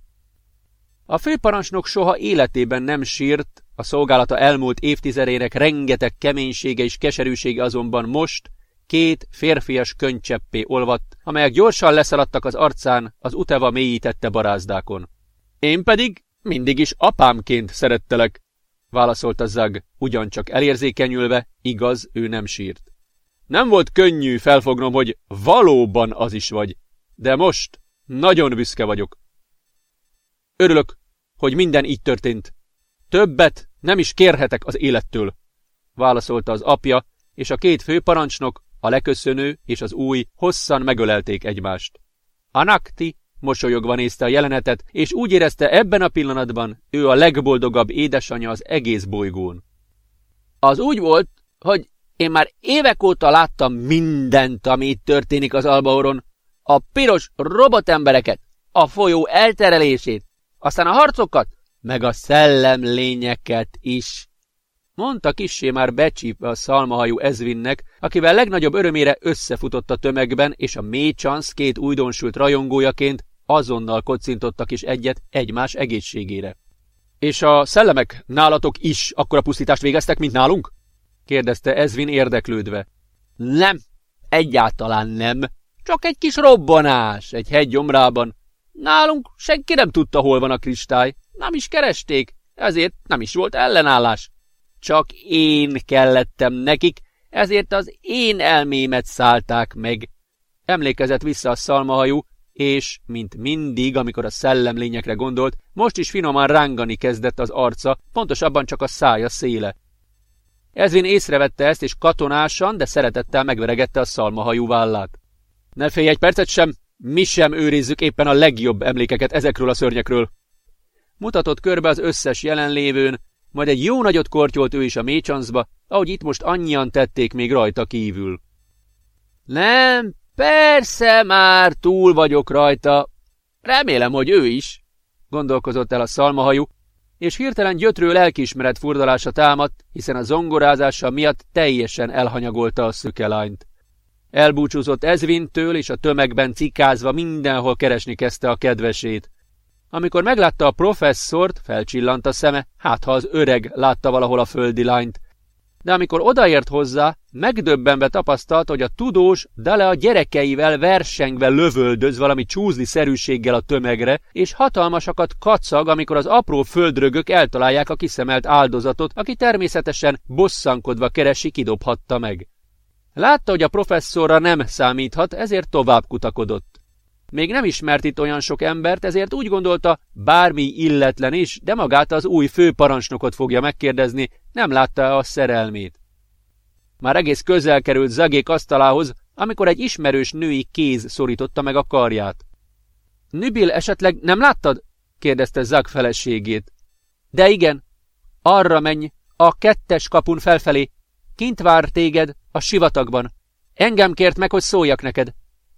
A főparancsnok soha életében nem sírt, a szolgálata elmúlt évtizedének rengeteg keménysége és keserűsége azonban most két férfias könycseppé olvadt, amelyek gyorsan leszaladtak az arcán az uteva mélyítette barázdákon. Én pedig mindig is apámként szerettelek, válaszolta Zag, ugyancsak elérzékenyülve, igaz, ő nem sírt. Nem volt könnyű felfognom, hogy valóban az is vagy, de most nagyon büszke vagyok. Örülök, hogy minden így történt. Többet nem is kérhetek az élettől, válaszolta az apja, és a két főparancsnok, a leköszönő és az új hosszan megölelték egymást. Anakti mosolyogva nézte a jelenetet, és úgy érezte ebben a pillanatban, ő a legboldogabb édesanyja az egész bolygón. Az úgy volt, hogy én már évek óta láttam mindent, ami itt történik az Albaoron. A piros robotembereket, a folyó elterelését, aztán a harcokat, meg a szellemlényeket is. Mondta kissé már becsípve a szalmahajú Ezvinnek, akivel legnagyobb örömére összefutott a tömegben, és a mécsansz két újdonsült rajongójaként azonnal kocintottak is egyet egymás egészségére. És a szellemek nálatok is akkora pusztítást végeztek, mint nálunk? kérdezte Ezvin érdeklődve. Nem, egyáltalán nem. Csak egy kis robbanás egy hegy gyomrában, Nálunk senki nem tudta, hol van a kristály. Nem is keresték, ezért nem is volt ellenállás. Csak én kellettem nekik, ezért az én elmémet szállták meg. Emlékezett vissza a szalmahajú, és, mint mindig, amikor a szellemlényekre gondolt, most is finoman rángani kezdett az arca, pontosabban csak a szája széle. Ezvin észrevette ezt, és katonásan, de szeretettel megveregette a szalmahajú vállát. Ne félj egy percet sem, mi sem őrizzük éppen a legjobb emlékeket ezekről a szörnyekről. Mutatott körbe az összes jelenlévőn, majd egy jó nagyot kortyolt ő is a mécsanszba, ahogy itt most annyian tették még rajta kívül. Nem, persze már túl vagyok rajta. Remélem, hogy ő is, gondolkozott el a szalmahajú, és hirtelen gyötrő lelkiismeret furdalása támadt, hiszen a zongorázása miatt teljesen elhanyagolta a szökelányt. Elbúcsúzott Ezvintől, és a tömegben cikázva mindenhol keresni kezdte a kedvesét. Amikor meglátta a professzort, felcsillant a szeme, hát ha az öreg látta valahol a földi lányt. De amikor odaért hozzá, megdöbbenve tapasztalt, hogy a tudós Dale a gyerekeivel versengve lövöldöz valami csúzli szerűséggel a tömegre, és hatalmasakat kacag, amikor az apró földrögök eltalálják a kiszemelt áldozatot, aki természetesen bosszankodva keresi, kidobhatta meg. Látta, hogy a professzorra nem számíthat, ezért tovább kutakodott. Még nem ismert itt olyan sok embert, ezért úgy gondolta, bármi illetlen is, de magát az új főparancsnokot fogja megkérdezni, nem látta a szerelmét. Már egész közel került Zagék asztalához, amikor egy ismerős női kéz szorította meg a karját. Nübil esetleg nem láttad? kérdezte Zag feleségét. De igen. Arra menj, a kettes kapun felfelé. Kint vár téged, a sivatagban. Engem kért meg, hogy szóljak neked.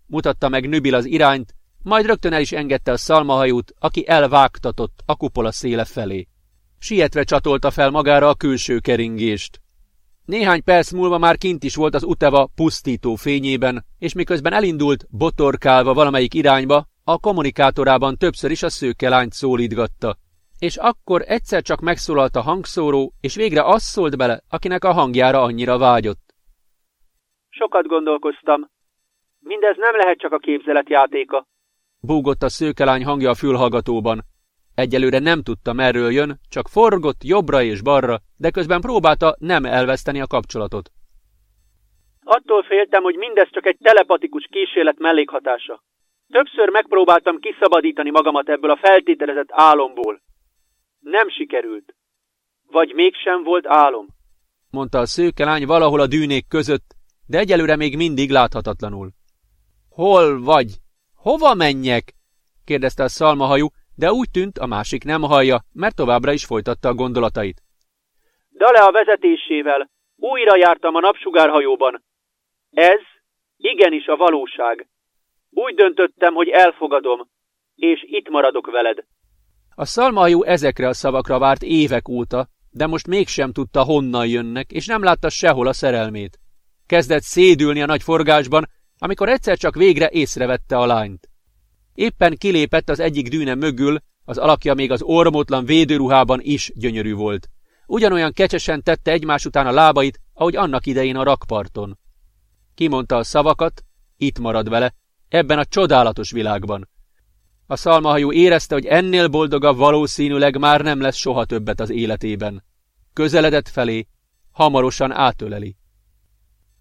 Mutatta meg Nübil az irányt, majd rögtön el is engedte a szalmahajót, aki elvágtatott a kupola széle felé. Sietve csatolta fel magára a külső keringést. Néhány perc múlva már kint is volt az uteva pusztító fényében, és miközben elindult, botorkálva valamelyik irányba, a kommunikátorában többször is a szőke lányt szólítgatta. És akkor egyszer csak megszólalt a hangszóró, és végre az szólt bele, akinek a hangjára annyira vágyott. Sokat gondolkoztam. Mindez nem lehet csak a képzelet játéka. Búgott a szőkelány hangja a fülhallgatóban. Egyelőre nem tudta, merről jön, csak forgott jobbra és balra, de közben próbálta nem elveszteni a kapcsolatot. Attól féltem, hogy mindez csak egy telepatikus kísérlet mellékhatása. Többször megpróbáltam kiszabadítani magamat ebből a feltételezett álomból. Nem sikerült. Vagy mégsem volt álom. Mondta a szőkelány valahol a dűnék között, de egyelőre még mindig láthatatlanul. Hol vagy? Hova menjek? kérdezte a szalmahajú, de úgy tűnt, a másik nem hallja, mert továbbra is folytatta a gondolatait. Dale a vezetésével. Újra jártam a napsugárhajóban. Ez igenis a valóság. Úgy döntöttem, hogy elfogadom, és itt maradok veled. A szalmahajú ezekre a szavakra várt évek óta, de most mégsem tudta, honnan jönnek, és nem látta sehol a szerelmét. Kezdett szédülni a nagy forgásban, amikor egyszer csak végre észrevette a lányt. Éppen kilépett az egyik dűne mögül, az alakja még az ormótlan védőruhában is gyönyörű volt. Ugyanolyan kecsesen tette egymás után a lábait, ahogy annak idején a rakparton. Kimondta a szavakat, itt marad vele, ebben a csodálatos világban. A szalmahajú érezte, hogy ennél boldogabb valószínűleg már nem lesz soha többet az életében. Közeledett felé, hamarosan átöleli.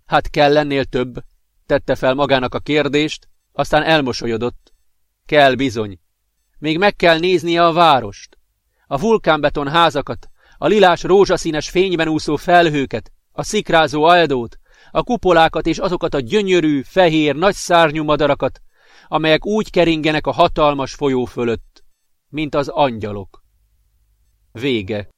Hát kell lennél több? Tette fel magának a kérdést, aztán elmosolyodott. Kell bizony. Még meg kell néznie a várost. A vulkánbeton házakat, a lilás rózsaszínes fényben úszó felhőket, a szikrázó ajdót, a kupolákat és azokat a gyönyörű, fehér, nagy szárnyú madarakat, amelyek úgy keringenek a hatalmas folyó fölött, mint az angyalok. Vége